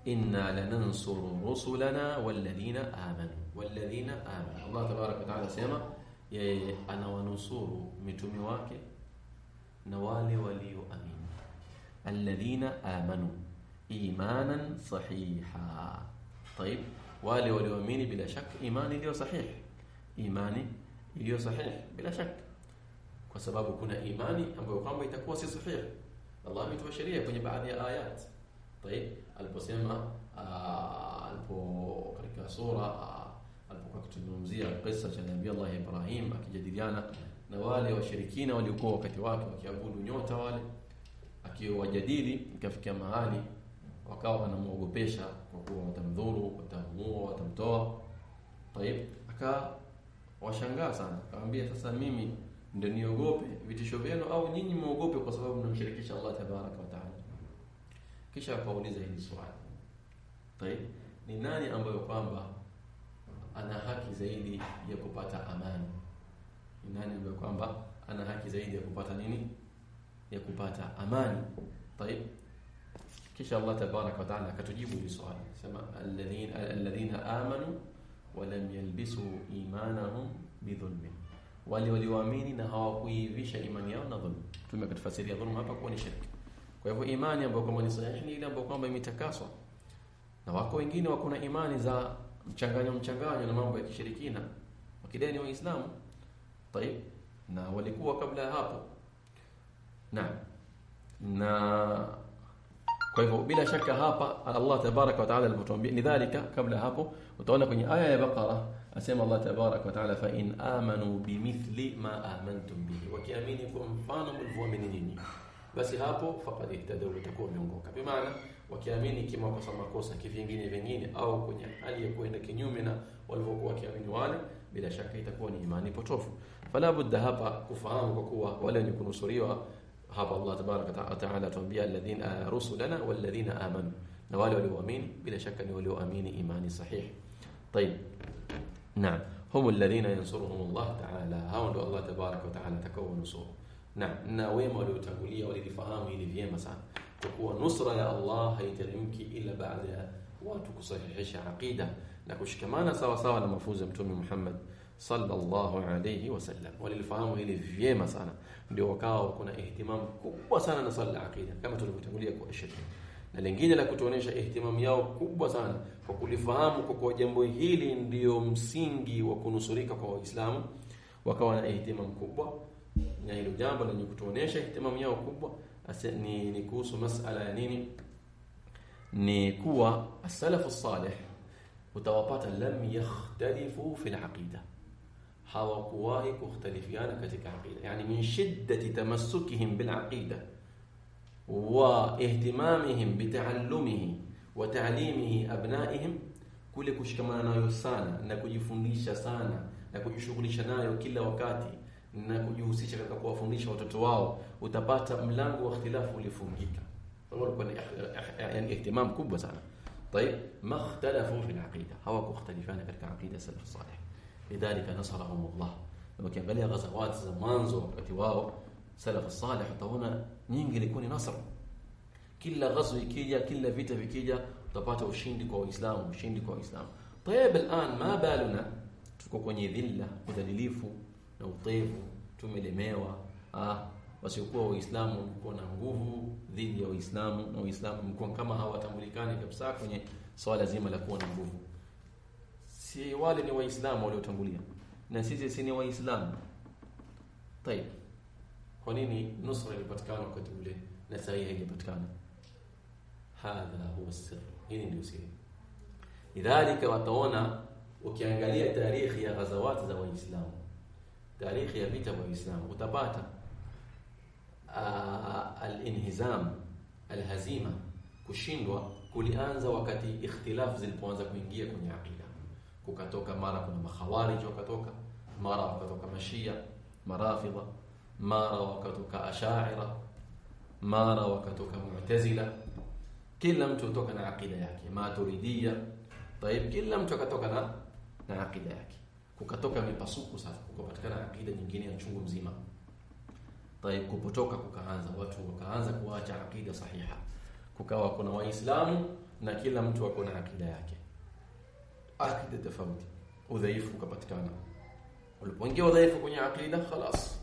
inna lanansuru rusulana walladhina amanu walladhina amanu Allah tabarak wa taala asema yeye anawanusuru mitume wake na wale walioamini alladhina amanu imanan sahiha طيب wale walioamini bila shaka imani iliyo sahihi imani iliyo sahihi bila shaka kwa sababu kuna imani ambayo kwamba itakuwa si sahihi. Allah ametoa sheria kwenye baadhi ya ayat. Tayeb, aliposema ah, alipo katika sura ah, alipokuwa akituzungumzia kisa cha Nabii Allah Ibrahim akijadiliana na wale washirikina waliokuwa wakati wake wakiabudu nyota wale, akiwajadili ikafikia mahali wakawa wanamuogopesha kwa kuwa watamdhuru, watamuua, watamtoa. Tayeb, akawashangaa sana, akamwambia sasa mimi ndio niogope vitisho vyenu au nyinyi muogope kwa sababu mnamshirikisha Allah tabaraka wa taala? Kisha akauliza hili swali, tayeb ni nani ambayo kwamba ana haki zaidi ya kupata amani? Ni nani ambayo kwamba ana haki zaidi ya kupata nini? Ya kupata amani. tayeb kisha Allah tabaraka wa taala akatujibu hili swali, sema alladhina amanu wa lam yalbisu imanahum bidhulmin, wale walioamini na hawakuivisha imani yao na dhulma. Tume katafasiria dhulma hapa kuwa ni shirki. Kwa hivyo imani ambayo kwamba ni sahihi ni ile ambayo kwamba imetakaswa, na wako wengine wako na imani za mchanganyo mchanganyo na mambo ya kishirikina wakidai ni Waislamu. Tayeb, na walikuwa kabla ya hapo naam na kwa hivyo bila shaka hapa Allah tabaraka wa taala alipotuambia lidhalika kabla hapo utaona kwenye aya ya Baqara asema Allah tabarak wa taala, fa in amanu bimithli ma amantum bihi, wakiamini kwa mfano mlivyoamini nyinyi, basi hapo faqad ihtadaw, utakuwa umeongoka. Kwa maana wakiamini kimakosa makosa kivingine vingine, au kwenye hali ya kuenda kinyume na walivyokuwa wakiamini wale, bila shaka itakuwa ni imani potofu. Fala budda hapa kufahamu kwa kuwa wale wenye kunusuriwa hapa Allah tabaraka wa taala atuambia alladhina rusulana walladhina amanu, na wale walioamini bila shaka ni walioamini imani sahihi. Tayeb. نعم. هم الذين ينصرهم الله تعالى. هاون الله تبارك وتعالى تكون نصره. نعم. نا ويما لو تقولي ولدي فهمي لي فيما سان تقوى نصر يا الله هيت الامكي إلا بعدها وتكصحيش عقيدة. نكوش كمان سوا سوا لمفوز أمتوم محمد صلى الله عليه وسلم. وللفهم هيني فيما سانا ديوكاو كنا اهتمام كبوا سانا نصلي عقيدة. كما تقولي كو أشتري na lingine la kutuonesha ihtimamu yao kubwa sana kwa kulifahamu kwa kuwa jambo hili ndio msingi wa kunusurika kwa Waislamu wakawa na ihtimamu kubwa na hilo jambo lenye kutuonesha ihtimamu yao kubwa ni, ni kuhusu masala ya nini ni kuwa as-salafu salih utawapata lam yakhtalifu fi al-aqida hawakuwahi kukhtalifiana katika aqida yani min shiddati tamassukihim bil aqida واهتمامهم بتعلمه وتعليمه أبنائهم كل كش كمان نايو سانا نكو يفنديشا سانا نكو يشغلش نايو كلا وكاتي نكو يوسيش كتا كوا فنديشا وتتواو وتباتا ملانغو اختلافه لفنجيكا فالورو يعني, يعني اهتمام كبو سانا طيب ما اختلفوا في العقيدة؟ هوا كو اختلفان بركة عقيدة السلف الصالح. لذلك نصرهم الله. لما كان بلي غزوات زمانزو وتتواو salafu salih utaona nyingi ilikuwa ni nasra kila ghazwa ikija kila vita vikija utapata ushindi kwa uislamu ushindi kwa uislamu tayeb alan ma baluna tuko kwenye dhilla udhalilifu na utevu tumelemewa ah wasiokuwa waislamu walikuwa na nguvu dhidi ya waislamu na waislamu mlikuwa kama hawatambulikani kabisa kwenye swala zima la kuwa na nguvu si wale ni waislamu waliotangulia na sisi si ni waislamu tayeb هونيني نصر اللي بتكانو كتب لي نسائيه اللي بتكانو. هذا هو السر. هيني نوسيه لذلك وطونا وكيانغالية تاريخ يا غزوات زوا الإسلام. تاريخ يا بيتا الإسلام. وتباتا آه، الانهزام الهزيمة. كشندوا كلي أنزا وكتي اختلاف زي البوانزا كوينجية كوني عقيدة. كوكاتوكا مارا كنا مخوارج وكاتوكا مارا وكاتوكا مشية مرافضة. mara wakatoka ashaira mara wakatoka mu'tazila kila mtu kutoka na aqida yake maturidia طيب kila mtu akatoka na na aqida yake kukatoka mipasuko sasa kukapatikana aqida nyingine ya chungu mzima طيب kupotoka kukaanza watu wakaanza kuacha aqida sahiha kukawa kuna waislamu na kila mtu ako na aqida yake aqida tofauti udhaifu ukapatikana ulipoingia udhaifu kwenye aqida خلاص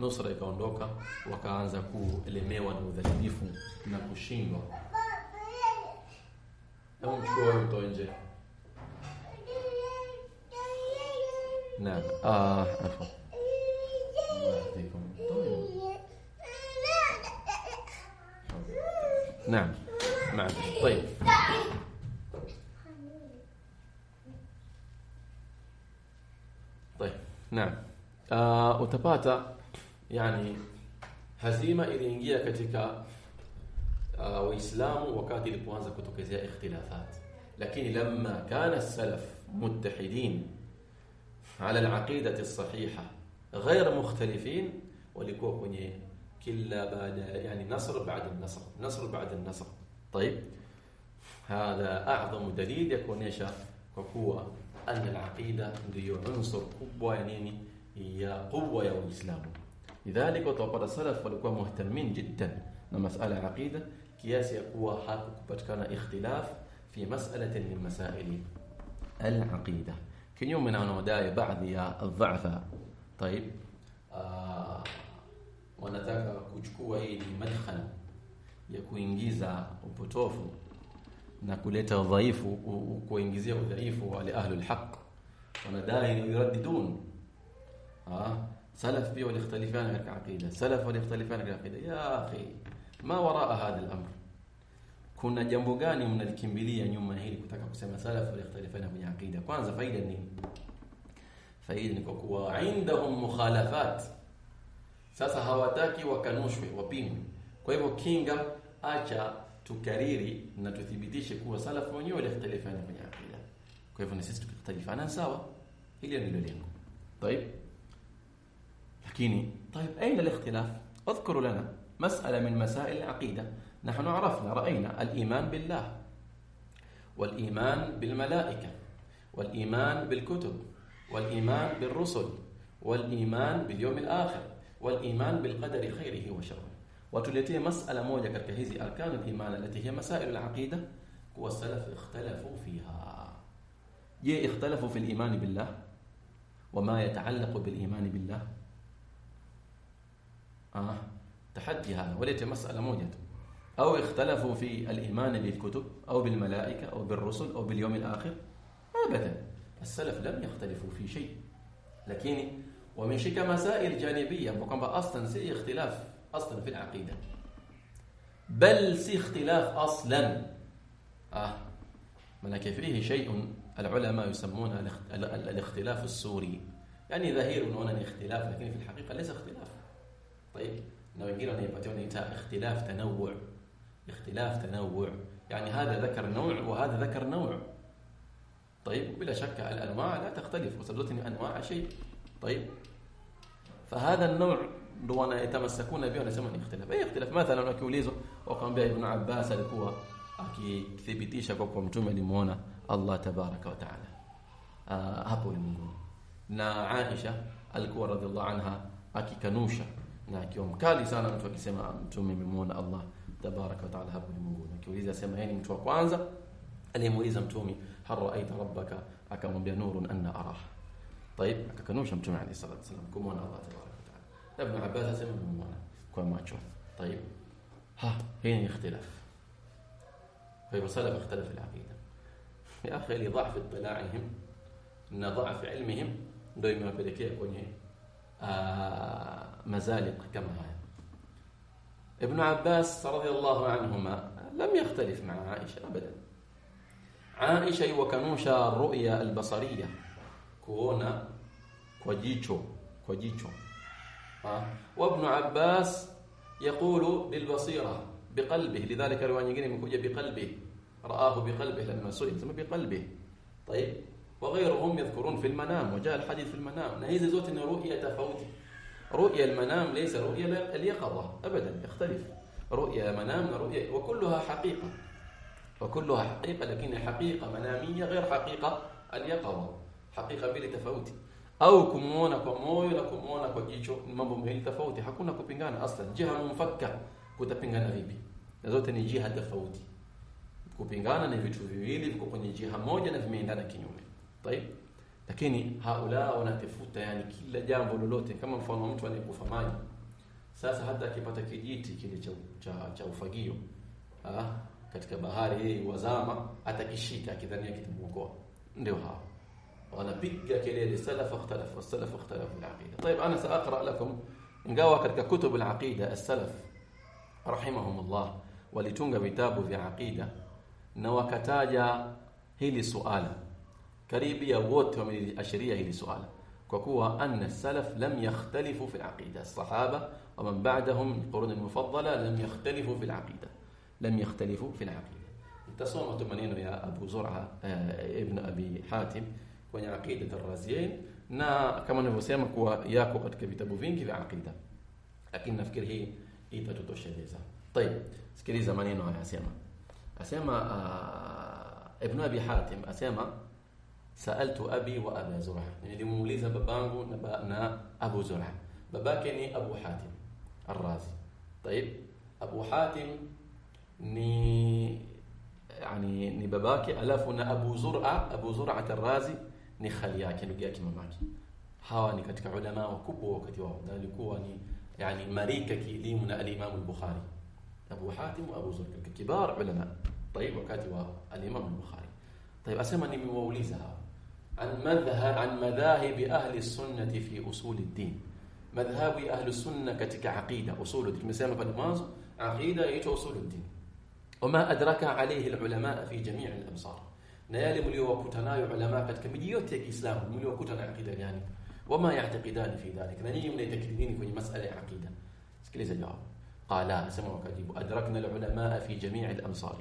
nusra ikaondoka wakaanza kuelemewa na udhaifu na kushindwa au mchukue mtoe nje naam ah afwa نعم نعم طيب طيب نعم uh, utapata yani hazima iliingia katika uh, waislamu wakati ilipoanza kutokezea ikhtilafat lakini lamma kana salaf muttahidin ala alaqidati as-sahiha غير مختلفين walikuwa kwenye kila baada yani nasr baada nasr nasr baada nasr طيب هذا اعظم دليل يكونيشا kwa kuwa anna al-aqida ndio unsur kubwa ya nini ya quwwa ya uislamu لذلك وتوقت السلف ولكوا مهتمين جدا. لمسألة عقيدة كياس يقوى حاكوك كان اختلاف في مسألة من مسائل العقيدة. كن يوم منعنا مداي بعض يا الضعفة طيب آه، ونتاك كوشكوا إيدي مدخل. يكو إنجيزا وبتوفو نكوليتا ضعيف وكو إنجيزيا وعلى أهل الحق. وأنا دائما يرددون آه، سلف pia waliختلفان katika aqida salaf waliختلفان katika aqida ya akhi ma waraa hadha al-amr kuna jambo gani mnalikimbilia nyuma hili kutaka kusema salaf waliختلفان kwenye aqida kwanza faida ni faida ni kwa kuwa indahum mukhalafat sasa hawataki wakanushwe wapingwe kwa hivyo kinga acha tukariri na tuthibitishe kuwa salafu wenyewe waliختلفana kwenye aqida kwa hivyo na sisi tukikhtalifiana sawa hili ndilo lengo طيب لكن طيب أين الاختلاف؟ اذكروا لنا مسألة من مسائل العقيدة. نحن عرفنا رأينا الإيمان بالله والإيمان بالملائكة والإيمان بالكتب والإيمان بالرسل والإيمان باليوم الآخر والإيمان بالقدر خيره وشره. وتلتي مسألة موجة كهذه أركان الإيمان التي هي مسائل العقيدة؟ والسلف اختلفوا فيها. يه اختلفوا في الإيمان بالله وما يتعلق بالإيمان بالله؟ آه. تحدي هذا وليت مسألة موجة أو اختلفوا في الإيمان بالكتب أو بالملائكة أو بالرسل أو باليوم الآخر؟ أبدا. السلف لم يختلفوا في شيء. لكن ومن شك مسائل جانبية وكما أصلا سي اختلاف أصلا في العقيدة. بل سي اختلاف أصلا. آه. من فيه شيء العلماء يسمونه الاختلاف السوري. يعني ظهير هنا اختلاف لكن في الحقيقة ليس اختلاف. طيب لو يقول لنا يبغى اختلاف تنوع. اختلاف تنوع. يعني هذا ذكر نوع وهذا ذكر نوع. طيب بلا شك الأنواع لا تختلف. وسلتني أنواع شيء. طيب فهذا النوع لو أنا يتمسكون به أنا سمعني اختلاف. أي اختلاف؟ مثلا اكي وليزو. وقام بها ابن عباس الكوى. اكي ثبتيش اكوكم جمل مونا الله تبارك وتعالى. هقول آه نا عائشة الكوى رضي الله عنها. اكي كنوشة. Na akiwa mkali sana mtu akisema mtume amemuona Allah tabaraka wa taala hapo ulimwenguni akiuliza sema yeye ni mtu wa kwanza aliyemuuliza mtume hal raaita rabbaka akamwambia nurun anna arah طيب akakanusha mtume alayhi salatu wasallam kumuona Allah tabaraka wa taala ibn Abbas asema amemuona kwa macho طيب ها هنا اختلاف فيبقى سلف اختلف العقيده يا akhi لضعف اطلاعهم na ضعف علمهم ndio imewapelekea kwenye مزالق kama hii ابن عباس رضي الله عنهما لم يختلف مع عائشة أبدا. عائشة akanusha الرؤية البصرية. kuona kwa jicho kwa jicho. وابن عباس يقول بالبصيرة بقلبه لذلك روان يقول بقلبه رآه بقلبه لما سئل ثم بقلبه. طيب وغيرهم يذكرون في المنام وجاء الحديث في المنام. نهيز زوت إن رؤية فوت رؤية المنام ليس رؤية اليقظة أبدا يختلف. رؤية منام رؤية وكلها حقيقة. وكلها حقيقة لكن حقيقة منامية غير حقيقة اليقظة. حقيقة بلا تفوت أو كمونا كموي كمونا كجيشو المبوم هي تفوت حكونا كبينغانا أصلا. جهة منفكة كتبينغانا غيبي. زوت إن جهة تفوت كبينغانا نفيتو فيويلي كوني جهة موجة نفمين دانا كنيومي. طيب lakini haula wanatafuta yani kila jambo lolote kama mfano mtu anayekufa maji sasa hata akipata kijiti kile cha cha, cha ufagio ah, katika bahari yeye wazama atakishika akidhania kitamuokoa ndio hao wanapiga kelele salaf ikhtalaf wasalaf ikhtalaf al-aqida طيب انا ساقرا لكم ingawa katika kutub al-aqida as-salaf rahimahumullah walitunga vitabu vya aqida na wakataja hili suala كريبي يا غوت من أشرية هذه سؤال ككوة أن السلف لم يختلفوا في العقيدة. الصحابة ومن بعدهم من القرون المفضلة لم يختلفوا في العقيدة. لم يختلفوا في العقيدة. تصوم تمنين يا أبو زرعة آه، ابن أبي حاتم. كون عقيدة الرازيين. نا كما نفسيما كوا ياكو قد كبتبو فينك في عقيدة. لكن نفكر هي إيتا تتوشى طيب سكريزا مانينو يا سيما. أسيما آه، ابن أبي حاتم أسيما سألت أبي وأبا زرعة. يعني دي موليزا بابانغو نبانا أبو زرعة. بابا كني أبو حاتم الرازي. طيب أبو حاتم ني يعني ني باباكي الافنا أبو زرعة. أبو زرعة الرازي ني خلياك ني جاكي ماماكي هاو ني كاتكا علماء وكبو وكتي واو. ذلك هو ني يعني مريكا كي ليمنا الإمام البخاري. أبو حاتم وأبو زرعة كبار علماء. طيب وكاتي واو الإمام البخاري. طيب اسمعني مواليزا هاو. عن مذهب عن مذاهب أهل السنة في أصول الدين. مذهب أهل السنة كتك عقيدة أصول الدين. مثلا في الماز عقيدة هي أصول الدين. وما أدرك عليه العلماء في جميع الأمصار نيالي مليو وكتنا علماء كتك كم يوتيك إسلام مليو وكتنا عقيدة يعني. وما يعتقدان في ذلك. نني من يتكلمين في مسألة عقيدة. سكليز الجواب قال سمعوا كذب أدركنا العلماء في جميع الأمصار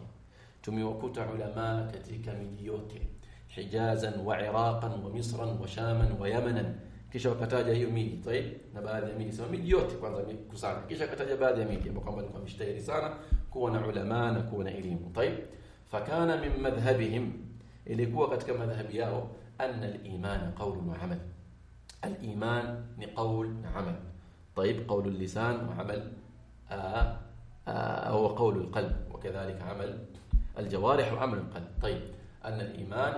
تمي وكت علماء كتك مليوتيك hijazan wa iraqan wa misran wa shaman wa yamanan kisha wakataja hiyo miji tayib na baadhi ya miji sema miji yote kwanza kusanya kisha wakataja baadhi ya miji kwamba ni mshtahiri sana kuwa na ulama na kuwa na elimu tayib fakana min madhhabihim ilikuwa katika madhhabi yao anna al-iman qawl wa amal al-iman ni qawl na amal طيب قول اللسان وعمل آه آه هو قول القلب وكذلك عمل الجوارح وعمل القلب طيب أن الإيمان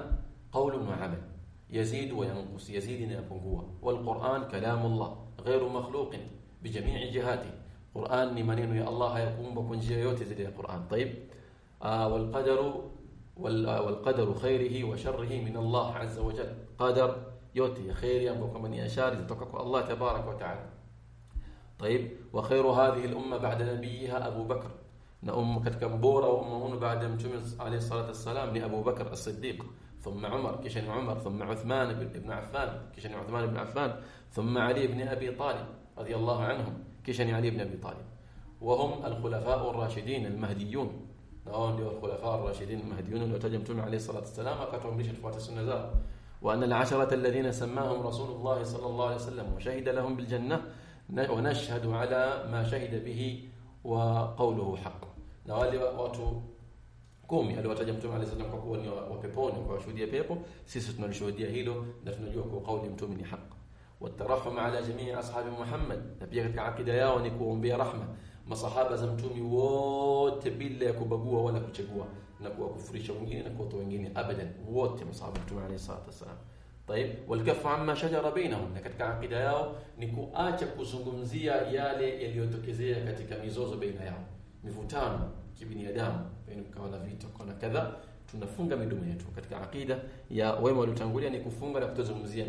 قول وعمل. يزيد وينقص يزيد ينقص والقرآن كلام الله غير مخلوق بجميع جهاته. قرآن لمنين يا الله يقوم بكون جيوت زي القرآن طيب. آه والقدر والقدر خيره وشره من الله عز وجل. قدر يوتي خير ينبغى من يشار يتوقع الله تبارك وتعالى. طيب. وخير هذه الأمة بعد نبيها أبو بكر. نأم كتك بورا وأمهون بعد متوم عليه الصلاة والسلام لأبو بكر الصديق. ثم عمر kisha ni عمر ثم عثمان بن عفان kisha ni عثمان بن عفان ثم علي بن أبي طالب رضي الله عنهم kisha ni علي بن أبي طالب. وهم الخلفاء الراشدين المهديون. ndio الخلفاء الراشدين المهديون aliowataja mtume عليه الصلاة والسلام akatuamrisha tufuate السنة zao وأن العشرة الذين سماهم رسول الله صلى الله عليه وسلم وشهد لهم بالجنة ونشهد على ما شهد به وقوله حق. na wale watu kumi aliwataja Mtume alayhi salam kwa kuwa ni wa peponi, kwa washuhudia pepo. Sisi tunalishuhudia hilo na tunajua kwa kauli Mtume ni haki. Watarahum ala jamii ashabi Muhammad, na pia katika akida yao ni kuombea rahma masahaba za Mtume wote bila ya kubagua wala kuchagua na kuwakufurisha wengine na kuwatoa wengine abadan, wote masahaba Mtume alayhi salatu wasalam. Tayib, walkafu amma shajara bainahum, na katika akida yao ni kuacha kuzungumzia yale yaliyotokezea katika mizozo baina yao, mivutano kibinadamu. Kukawa na vita kwa kadha tunafunga midomo yetu. Katika akida ya wema waliotangulia ni kufunga na kutozungumzia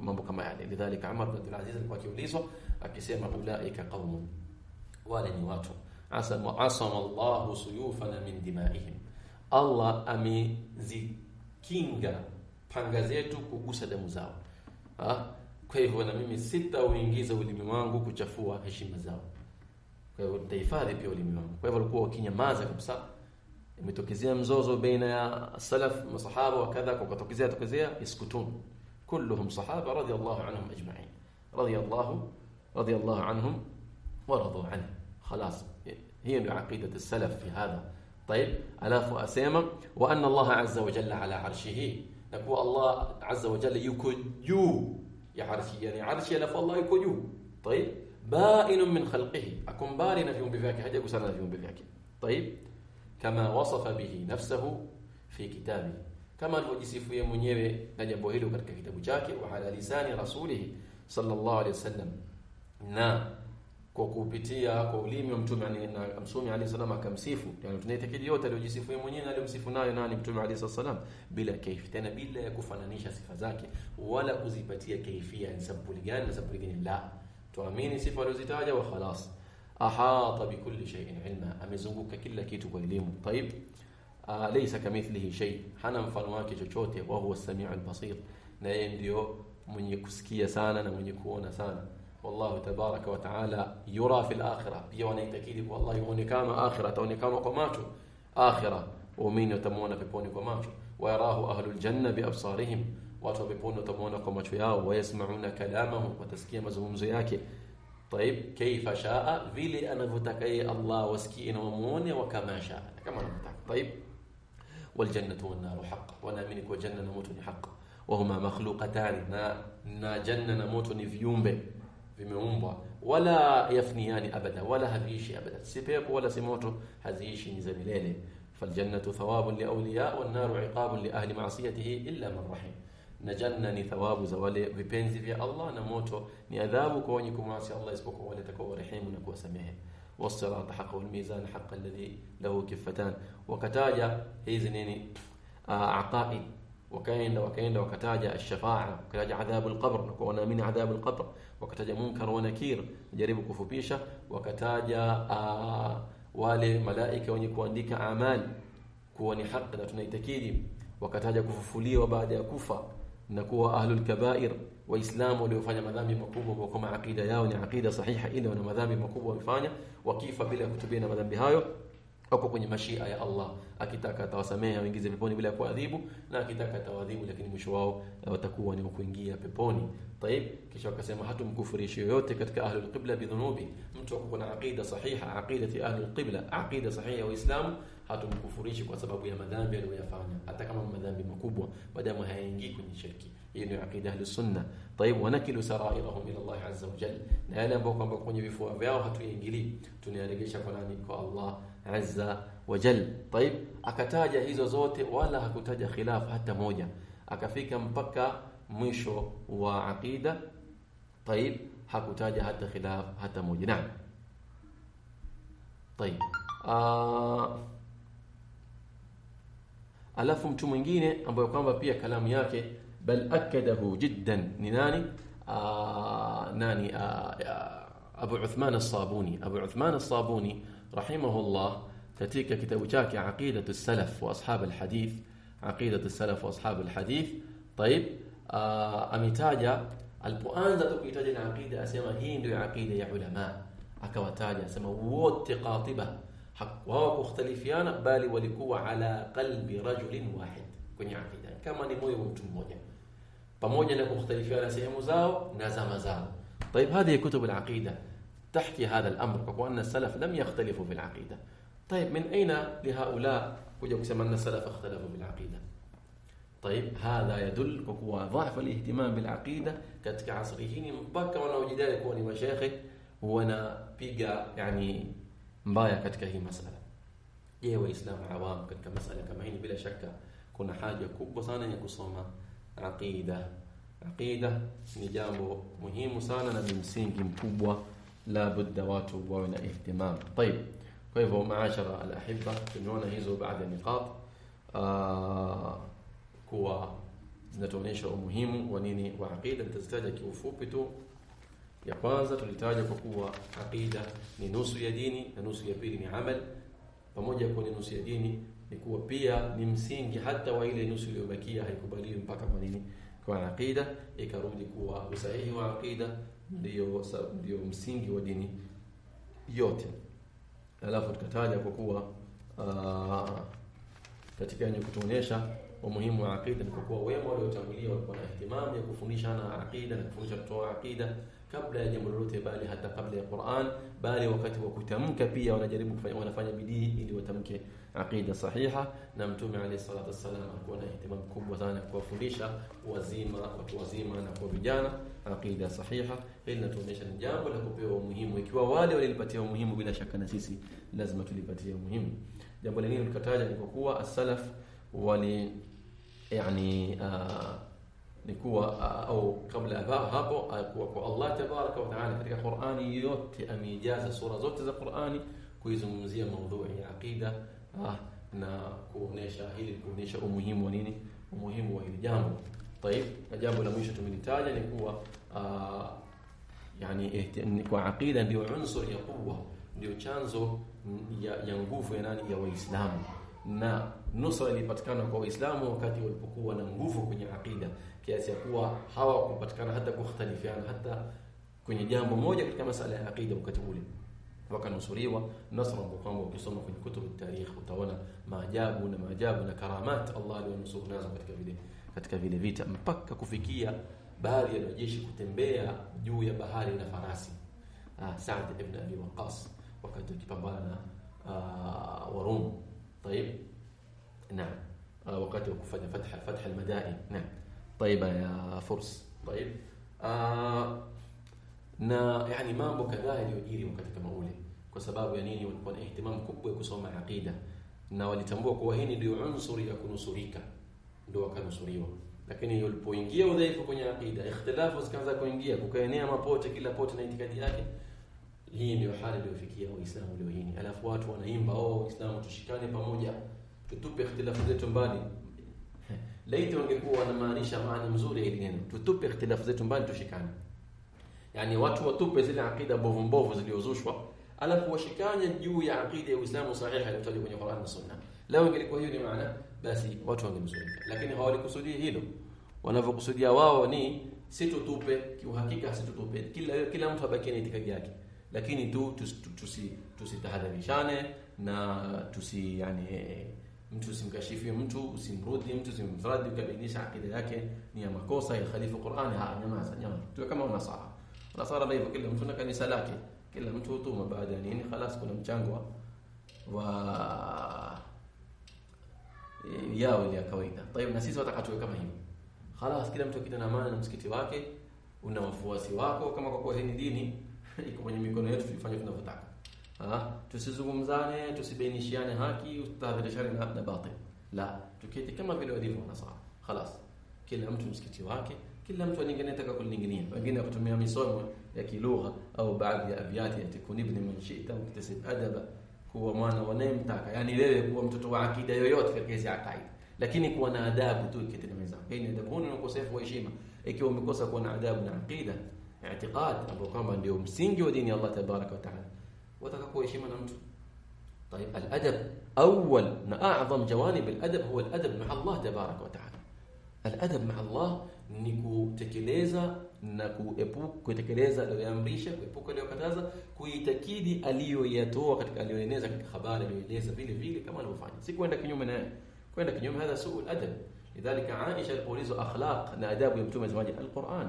mambo kama yale. Lidhalika Umar bin Abdul Aziz alikuwa akiulizwa akisema ulaika qaumun wale ni watu. Asama asama Allah suyufana min dimaihim. Allah amezikinga panga zetu kugusa damu zao. Ah kwa hivyo na mimi sitauingiza ulimi wangu kuchafua heshima zao kwa hivyo nitahifadhi pia ulimi wangu kwa hivyo walikuwa wakinyamaza kabisa imetokezea mzozo baina ya salaf masahaba wa kadha kwa kutokezea tokezea iskutun kulluhum sahaba radiyallahu anhum ajma'in radiyallahu radiyallahu anhum wa radu anhu خلاص هي عقيده السلف في هذا طيب Allah azza wa jalla ala arshihi na kuwa Allah azza wa jalla yuko juu ya arshi yani arshi alafu Allah yuko juu طيب بائن من خلقه أكون بارنا في بذاك حاجة قسنا في بذاك طيب كما وصف به نفسه في كتابه كما alivyojisifia mwenyewe na jambo hilo katika kitabu chake wa ala lisani rasulihi sallallahu alaihi wasallam na kwa kupitia kwa ulimi wa mtume na msumi alayhi salam akamsifu yani tunaitakidi yote aliyojisifu mwenyewe na aliyomsifu nayo nani mtume alayhi salam bila kaifi tena bila ya kufananisha sifa zake wala kuzipatia kaifia ni sampuli gani na sampuli gani la tuamini sifa alizozitaja وخلاص. أحاط بكل شيء علما. amezunguka kila kitu kwa elimu طيب. آه ليس كمثله شيء. hana mfano wake yoyote وهو السميع البصير. naye ndio mwenye kusikia sana mwenye kuona sana. والله تبارك وتعالى يرى في الآخرة. pia wanaitakidi الله ataonekana آخرة. ataonekana kwa mato آخرة. ومين يتمون في بوني قماتو ويراه أهل الجنة بأبصارهم. Watu wa peponi watamuona kwa macho yao wayasmauna kalamahu watasikia mazungumzo yake طيب كيف شاء vile anavyotaka yeye Allah wasikie na wamuone wa kama shaa kama anavyotaka طيب والجنة والنار حق janna na moto ni haq وهما مخلوقتان janna na moto ni viumbe vimeumbwa wala yafniyani abada wala haviishi abada si pepo wala si moto haziishi ni za milele faljannatu thawabun liawliya wan naru iqabun li ahli ma'siyatihi illa man rahim na janna ni thawabu za wale vipenzi vya Allah na moto ni adhabu kwa wenye kumasi Allah isipokuwa wale takao rahimu na kuwasamehe والصراط حق والميزان حق الذي له كفتان وكتاجا hizi nini wakataja ash-shafa'a wakataja adhabu al-qabr na kwa wanaamini adhabu al-qabr wakataja munkar wa nakir jaribu kufupisha wakataja uh, wale malaika wenye kuandika amali kuwa ni haki na tunaitakidi wakataja kufufuliwa baada ya kufa نكون أهل الكبائر وإسلام وليفاني مذامي مكوبة وكما عقيدة ياو يعني عقيدة صحيحة إلا ونا مذامي مكوبة ويفاني وكيف بلا كتبين مذام بهايو؟ أكو كني مشيئة يا الله أكتاك تواسميها وإنجزي بوني بلا كو أذيبو لا أكتاك تواذيبو لكن مشواو وتكوى ني مكوينجي ببوني طيب كيش وكا سيما هاتم كفري شيوتي كتك أهل القبلة بذنوبي. متو عقيدة صحيحة عقيدة أهل القبلة عقيدة صحيحة وإسلام hatumkufurishi kwa sababu ya madhambi aliyofanya hata kama madhambi makubwa madamu hayaingii kwenye shirki hiyo ndio aqida ahlus sunna طيب wanakilu sarairahum ila Allah azza wa jalla na yale ambao kwamba kwenye vifua vyao hatuingilii tunaregesha kwa nani kwa Allah azza wa jalla طيب akataja hizo zote wala hakutaja khilaf hata moja akafika mpaka mwisho wa aqida طيب hakutaja hata khilaf hata moja naam طيب آه alafu mtu mwingine ambaye kwamba pia kalamu yake bal akadahu jiddan ni nani آه nani آه as-Sabuni Abu Uthman as-Sabuni rahimahullah katika kitabu chake Aqidatu salaf wa ashab al-hadith Aqidatu salaf wa ashab al-hadith طيب uh, ametaja alipoanza tu kuitaja na aqida asema hii ndio aqida ya ulama akawataja asema حق. وهو مختلفيان بالي ولكوا على قلب رجل واحد. كن عقيدة كما نموي ومتموية بموجة مختلفيان سيهم زاو نزام زاو طيب هذه كتب العقيدة. تحكي هذا الأمر. وأن السلف لم يختلفوا في العقيدة. طيب من أين لهؤلاء؟ كجب أن السلف اختلفوا في العقيدة. طيب هذا يدل وهو ضعف الاهتمام بالعقيدة. كتك عصريين بك وأنا وجدالك وأنا مشايخك وأنا بيجا يعني مبايا كتك هي مسألة. إيه وإسلام عوام كتك مسألة كما هي بلا شك كنا حاجة كوب سانا يكسوما عقيدة. عقيدة يعني نجام مهم سانا نمسين كم كوبوة لا بد واتو وين اهتمام. طيب كيف معاشر الأحبة؟ تنونا هيزو بعد النقاط. آه، كوا نتونيش مهم ونيني وعقيدة. تزداد كوفوبتو ya kwanza tulitaja kwa kuwa aqida ni nusu ya dini na nusu ya pili ni amal. Pamoja kwa nusu ya dini ni kuwa pia ni msingi hata wa ile nusu iliyobakia haikubaliwi mpaka kwa nini? Kwa aqida. Ikarudi kuwa usahihi wa aqida ndio ndio msingi wa dini yote. Alafu tukataja kwa kuwa uh, katika yenye kutuonyesha umuhimu wa aqida ni kwa kuwa wema waliotangulia walikuwa na ihtimamu ya kufundishana aqida na kufundisha kutoa aqida kabla ya jambo lolote bali hata kabla ya Qur'an bali wakati wa kutamka pia wanajaribu kufanya wanafanya bidii ili watamke aqida sahiha. Na mtume alayhi salatu wasallam alikuwa na ihtimam kubwa sana kuwafundisha wazima watu wazima na kwa vijana aqida sahiha. Linatuonyesha ni jambo la kupewa umuhimu. Ikiwa wale walilipatia umuhimu bila shaka na sisi lazima tulipatie umuhimu. Jambo lingine tukataja ni kwa kuwa as-salaf wali yani uh, ni kuwa uh, au kabla ya hapo kuwa kwa Allah tabaraka wa taala katika Qur'ani yote ameijaza sura zote za Qur'ani kuizungumzia maudhui ya aqida uh, na kuonesha hili kuonesha umuhimu wa nini umuhimu wa hili jambo طيب na jambo la mwisho tumelitaja ni kuwa uh, yani ni kwa aqida ndio unsur ya quwwa ndio chanzo ya, ya nguvu ya nani ya waislamu na nusra ilipatikana kwa waislamu wakati walipokuwa na nguvu kwenye aqida kiasi ya kuwa hawakupatikana hata kukhtalifiana hata kwenye jambo moja katika masala ya aqida wakati ule. Wakanusuriwa nasra kwamba ukisoma kwenye kutubu tarikh utaona maajabu na maajabu na karamat Allah alionusuru nazo katika vile katika vile vita. Mpaka kufikia baadhi ya majeshi kutembea juu ya bahari na farasi. Ah, Saad ibn Abi Waqqas wakati akipambana na uh, Warum طيب. نعم. آه وقت فتح فتح المدائن. نعم. طيب يا فرس طيب. آه نا يعني ما بك دائر يجيري مكتا كما أولي. كسباب يعني ونكون اهتمام كبو يكسوم عقيدة. نا ولتنبو كوا هيني ديو عنصر يكونو سريكا دو كانو سريوا لكن يقول بوينجيا وذيفو كوني عقيدة. اختلاف وسكان ذا كوينجيا كوكاينيا ما بوتا كلا بوتا نايتكا دياكي hii ndio hali iliyofikia Uislamu leo hii. Alafu watu wanaimba oh Uislamu tushikane pamoja tutupe ikhtilafu zetu mbali. [laughs] Laiti wangekuwa wanamaanisha maana mzuri ya neno tutupe ikhtilafu zetu mbali tushikane. Yani watu watupe zile aqida mbovu mbovu zilizozushwa alafu washikane juu ya aqida ya Uislamu sahihi iliyotajwa kwenye Qur'an na Sunna. Leo ingelikuwa hiyo ni maana basi watu wangemzurika lakini hawalikusudia hilo. Wanavyokusudia wao ni situtupe, kiuhakika situtupe. kila kila mtu abaki na itikadi yake lakini tu tusi tusitahadharishane na tusi yani mtu usimkashifie mtu usimrudi mtu usimradi ukabainisha akida yake ni ya makosa ya khalifu Qur'ani ha nyamaza nyamaza tuwe kama unasara unasara na hivyo kila mtu na kanisa lake kila mtu hutuma baada ya nini خلاص kuna mchango wa yao ile ya kawaida tayeb na sisi watakatue kama hivyo خلاص kila mtu akita na maana na msikiti wake una wafuasi wako kama kwa kuwa hii ni dini iko kwenye mikono yetu tufanye tunavyotaka ah tusizungumzane tusibainishiane haki ustadhirishane na, na batil la tuketi kama vile walivyo nasara خلاص kila mtu msikiti wake kila mtu alingenetaka kulinginia wengine kutumia misomo ya kilugha au baadhi ya abyati ya tikun ibn man shi'ta muktasib adaba kuwa mwana wanayemtaka yani wewe kuwa mtoto wa akida yoyote katika hizo akaida lakini kuwa na adabu tu ikitengeneza hii adabu ni ukosefu wa heshima ikiwa umekosa kuwa na adabu na akida اعتقاد أبو كما اليوم مسينجو دين الله تبارك وتعالى. وتركوا شيء من امتو طيب الأدب أول أعظم جوانب الأدب هو الأدب مع الله تبارك وتعالى. الأدب مع الله نكو تكليزا نكو إبوك كو لو يامريشا كو إبوك كتازا كو أليو يتوى كتك أليو ينيزا كخبار أليو ينيزا فيلي فيلي كما لو فاني. سي كوين لك نيوم كوين لك نيوم هذا سوء الأدب. لذلك عائشة القوليزو أخلاق ناداب يبتوم زواج القرآن.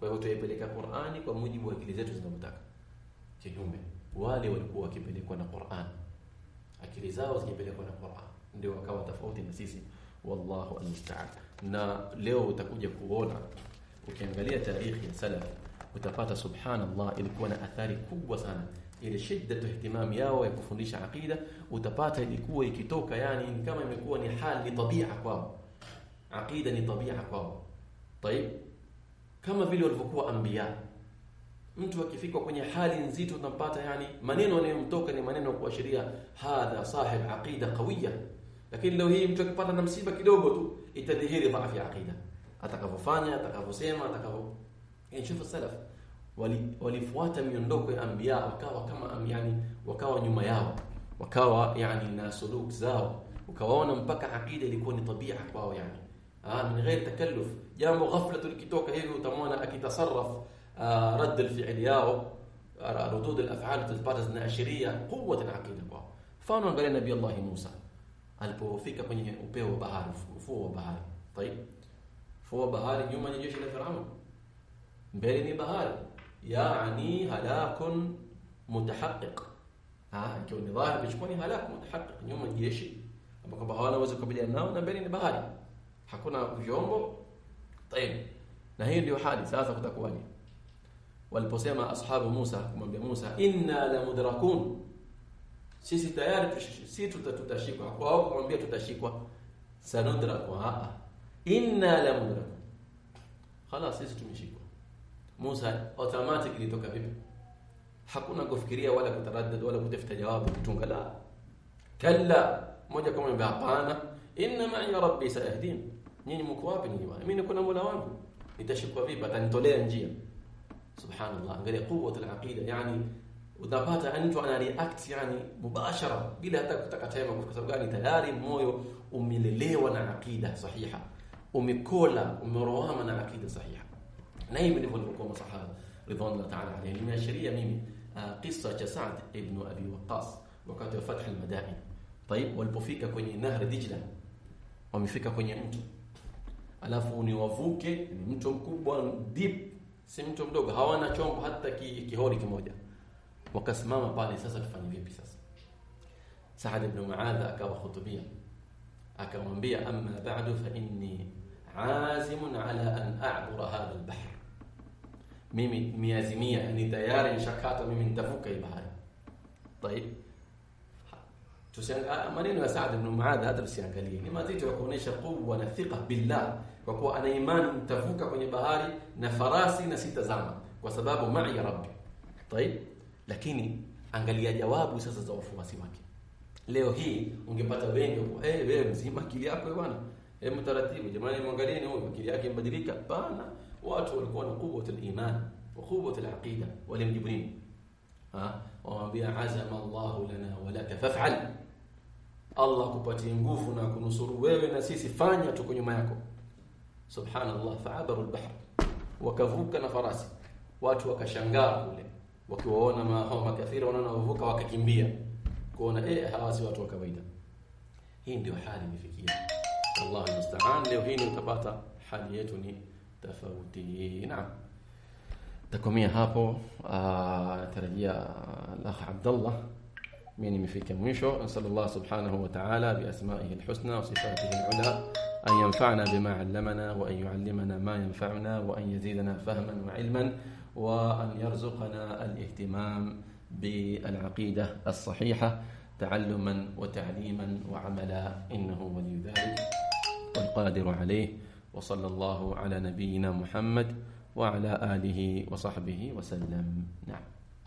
kwa hivyo tuipeleka Qur'ani kwa mujibu wa akili zetu zinavyotaka kinyume wale walikuwa wakipelekwa na Qur'an akili zao zikipelekwa na Qur'an ndio wakawa tofauti na sisi wallahu almusta'an na leo utakuja kuona ukiangalia tarikhi ya salaf utapata subhanallah ilikuwa na athari kubwa sana ile shida ihtimam yao ya kufundisha aqida utapata ilikuwa ikitoka yani ni kama imekuwa ni hali tabia kwao aqida ni tabia kwao طيب kama vile walivyokuwa ambia. mtu akifika kwenye hali nzito unampata yani maneno yanayomtoka ni maneno kuashiria hadha sahib aqida qawiya lakini leo hii mtu akipata na msiba kidogo tu itadhihiri dhaifu ya aqida. Atakavyofanya atakavyosema atakavyo. Yani shufa salaf walifuata wali miondoko ya anbiya wakawa kama yani wakawa nyuma yao. Wakawa yani na suluk zao. Ukawaona mpaka aqida ilikuwa ni tabia kwao yani آه، من غير تكلف. يا مغفلة الكيتوكا إيه هيغو تمونا أكي تصرف. آه، رد الفعل. ياو آه، ردود الأفعال تتبارز ناشرية قوة العقيدة فانو قال نبي الله موسى. ألبو فيك كوني أبيو بهار فو بهار طيب. فو بهار يوم أن يجيش لفرعون بيني بهار. يعني هلاك متحقق. ها كوني ظاهر بيشكوني هلاك متحقق. يوم أن يجيش. أبقى بهار وزكو بدي أنه نبيني بهاري hakuna vyombo طيب na hiyo ndio hali sasa kutakuwaje waliposema ashabu Musa kumwambia Musa inna la mudrakun sisi tayari sisi tutashikwa kwa wao kumwambia tutashikwa sanudraku haa inna la mudrakun خلاص sisi tumeshikwa Musa automatic ilitoka vipi hakuna kufikiria wala kutaraddad wala kutafuta jawabu kutunga la kalla moja kama hapana inna ma'i rabbi sayahdin nyinyi mko wapi nyinyi mimi niko na Mola wangu nitashikwa vipi atanitolea njia subhanallah angalia quwwat al-aqida yani utapata mtu ana react yani mubashara bila hata kutaka tema kwa sababu gani tayari moyo umelelewa na aqida sahiha umekola umeroama na aqida sahiha na hivi ndivyo walikuwa masahaba ridwanullah ta'ala alayhi nimeashiria mimi qissa cha Sa'd ibn Abi Waqqas wakati wa fath al-Madain طيب walipofika kwenye nahri Dijla wamefika kwenye mto Alafu ni wavuke ni mto mkubwa deep si mtu mdogo hawana chombo hata ki, kihori kimoja wakasimama pale sasa tufanye vipi sasa Saad ibn Muadha akawa khutubia akamwambia amma ba'du fa inni azimun ala an a'bura hadha albahr mimi miazimia yani tayari nishakata mimi nitavuka hii bahari طيب Tusiangalie ah, maneno ya Saad ibn Muadh, hata tusiangalie, ni mazito ya kuonesha quwwa na thika billah, kwa kuwa ana imani mtavuka kwenye bahari na farasi na sitazama, kwa sababu ma'i ya rabbi. Tayib, lakini angalia jawabu sasa za wafuasi wake. Leo hii ungepata wengi kwa eh, hey, wewe mzima akili yako bwana, eh, mtaratibu jamani, mwangalieni huyu akili yake imbadilika. Bana, watu walikuwa na quwwatul iman wa quwwatul aqida, walimjibu nini wamwambia azama Allahu lana walaka faf'al. Allah kupatie nguvu na kunusuru wewe na sisi fanya tuko nyuma yako. Subhanallah fa'abaru al-bahr wakavuka na farasi. Watu wakashangaa kule. Wakiwaona mahao wanaona wavuka wakakimbia. Kuona eh hawa si watu wa kawaida. Hii ndio hali imefikia. Allah musta'an leo hii utapata hali yetu ni tofauti. Naam takomea hapo natarajia al-akh Abdullah mimi nimefika mwisho wa ta'ala bi asma'ihi al-husna wa sifatihi al-ula أن ينفعنا بما علمنا وأن يعلمنا ما ينفعنا وأن يزيدنا فهما وعلما وأن يرزقنا الاهتمام بالعقيدة الصحيحة تعلما وتعليما وعملا. إنه ولي ذلك والقادر عليه. وصلى الله على نبينا محمد وعلى آله وصحبه وسلم. نعم.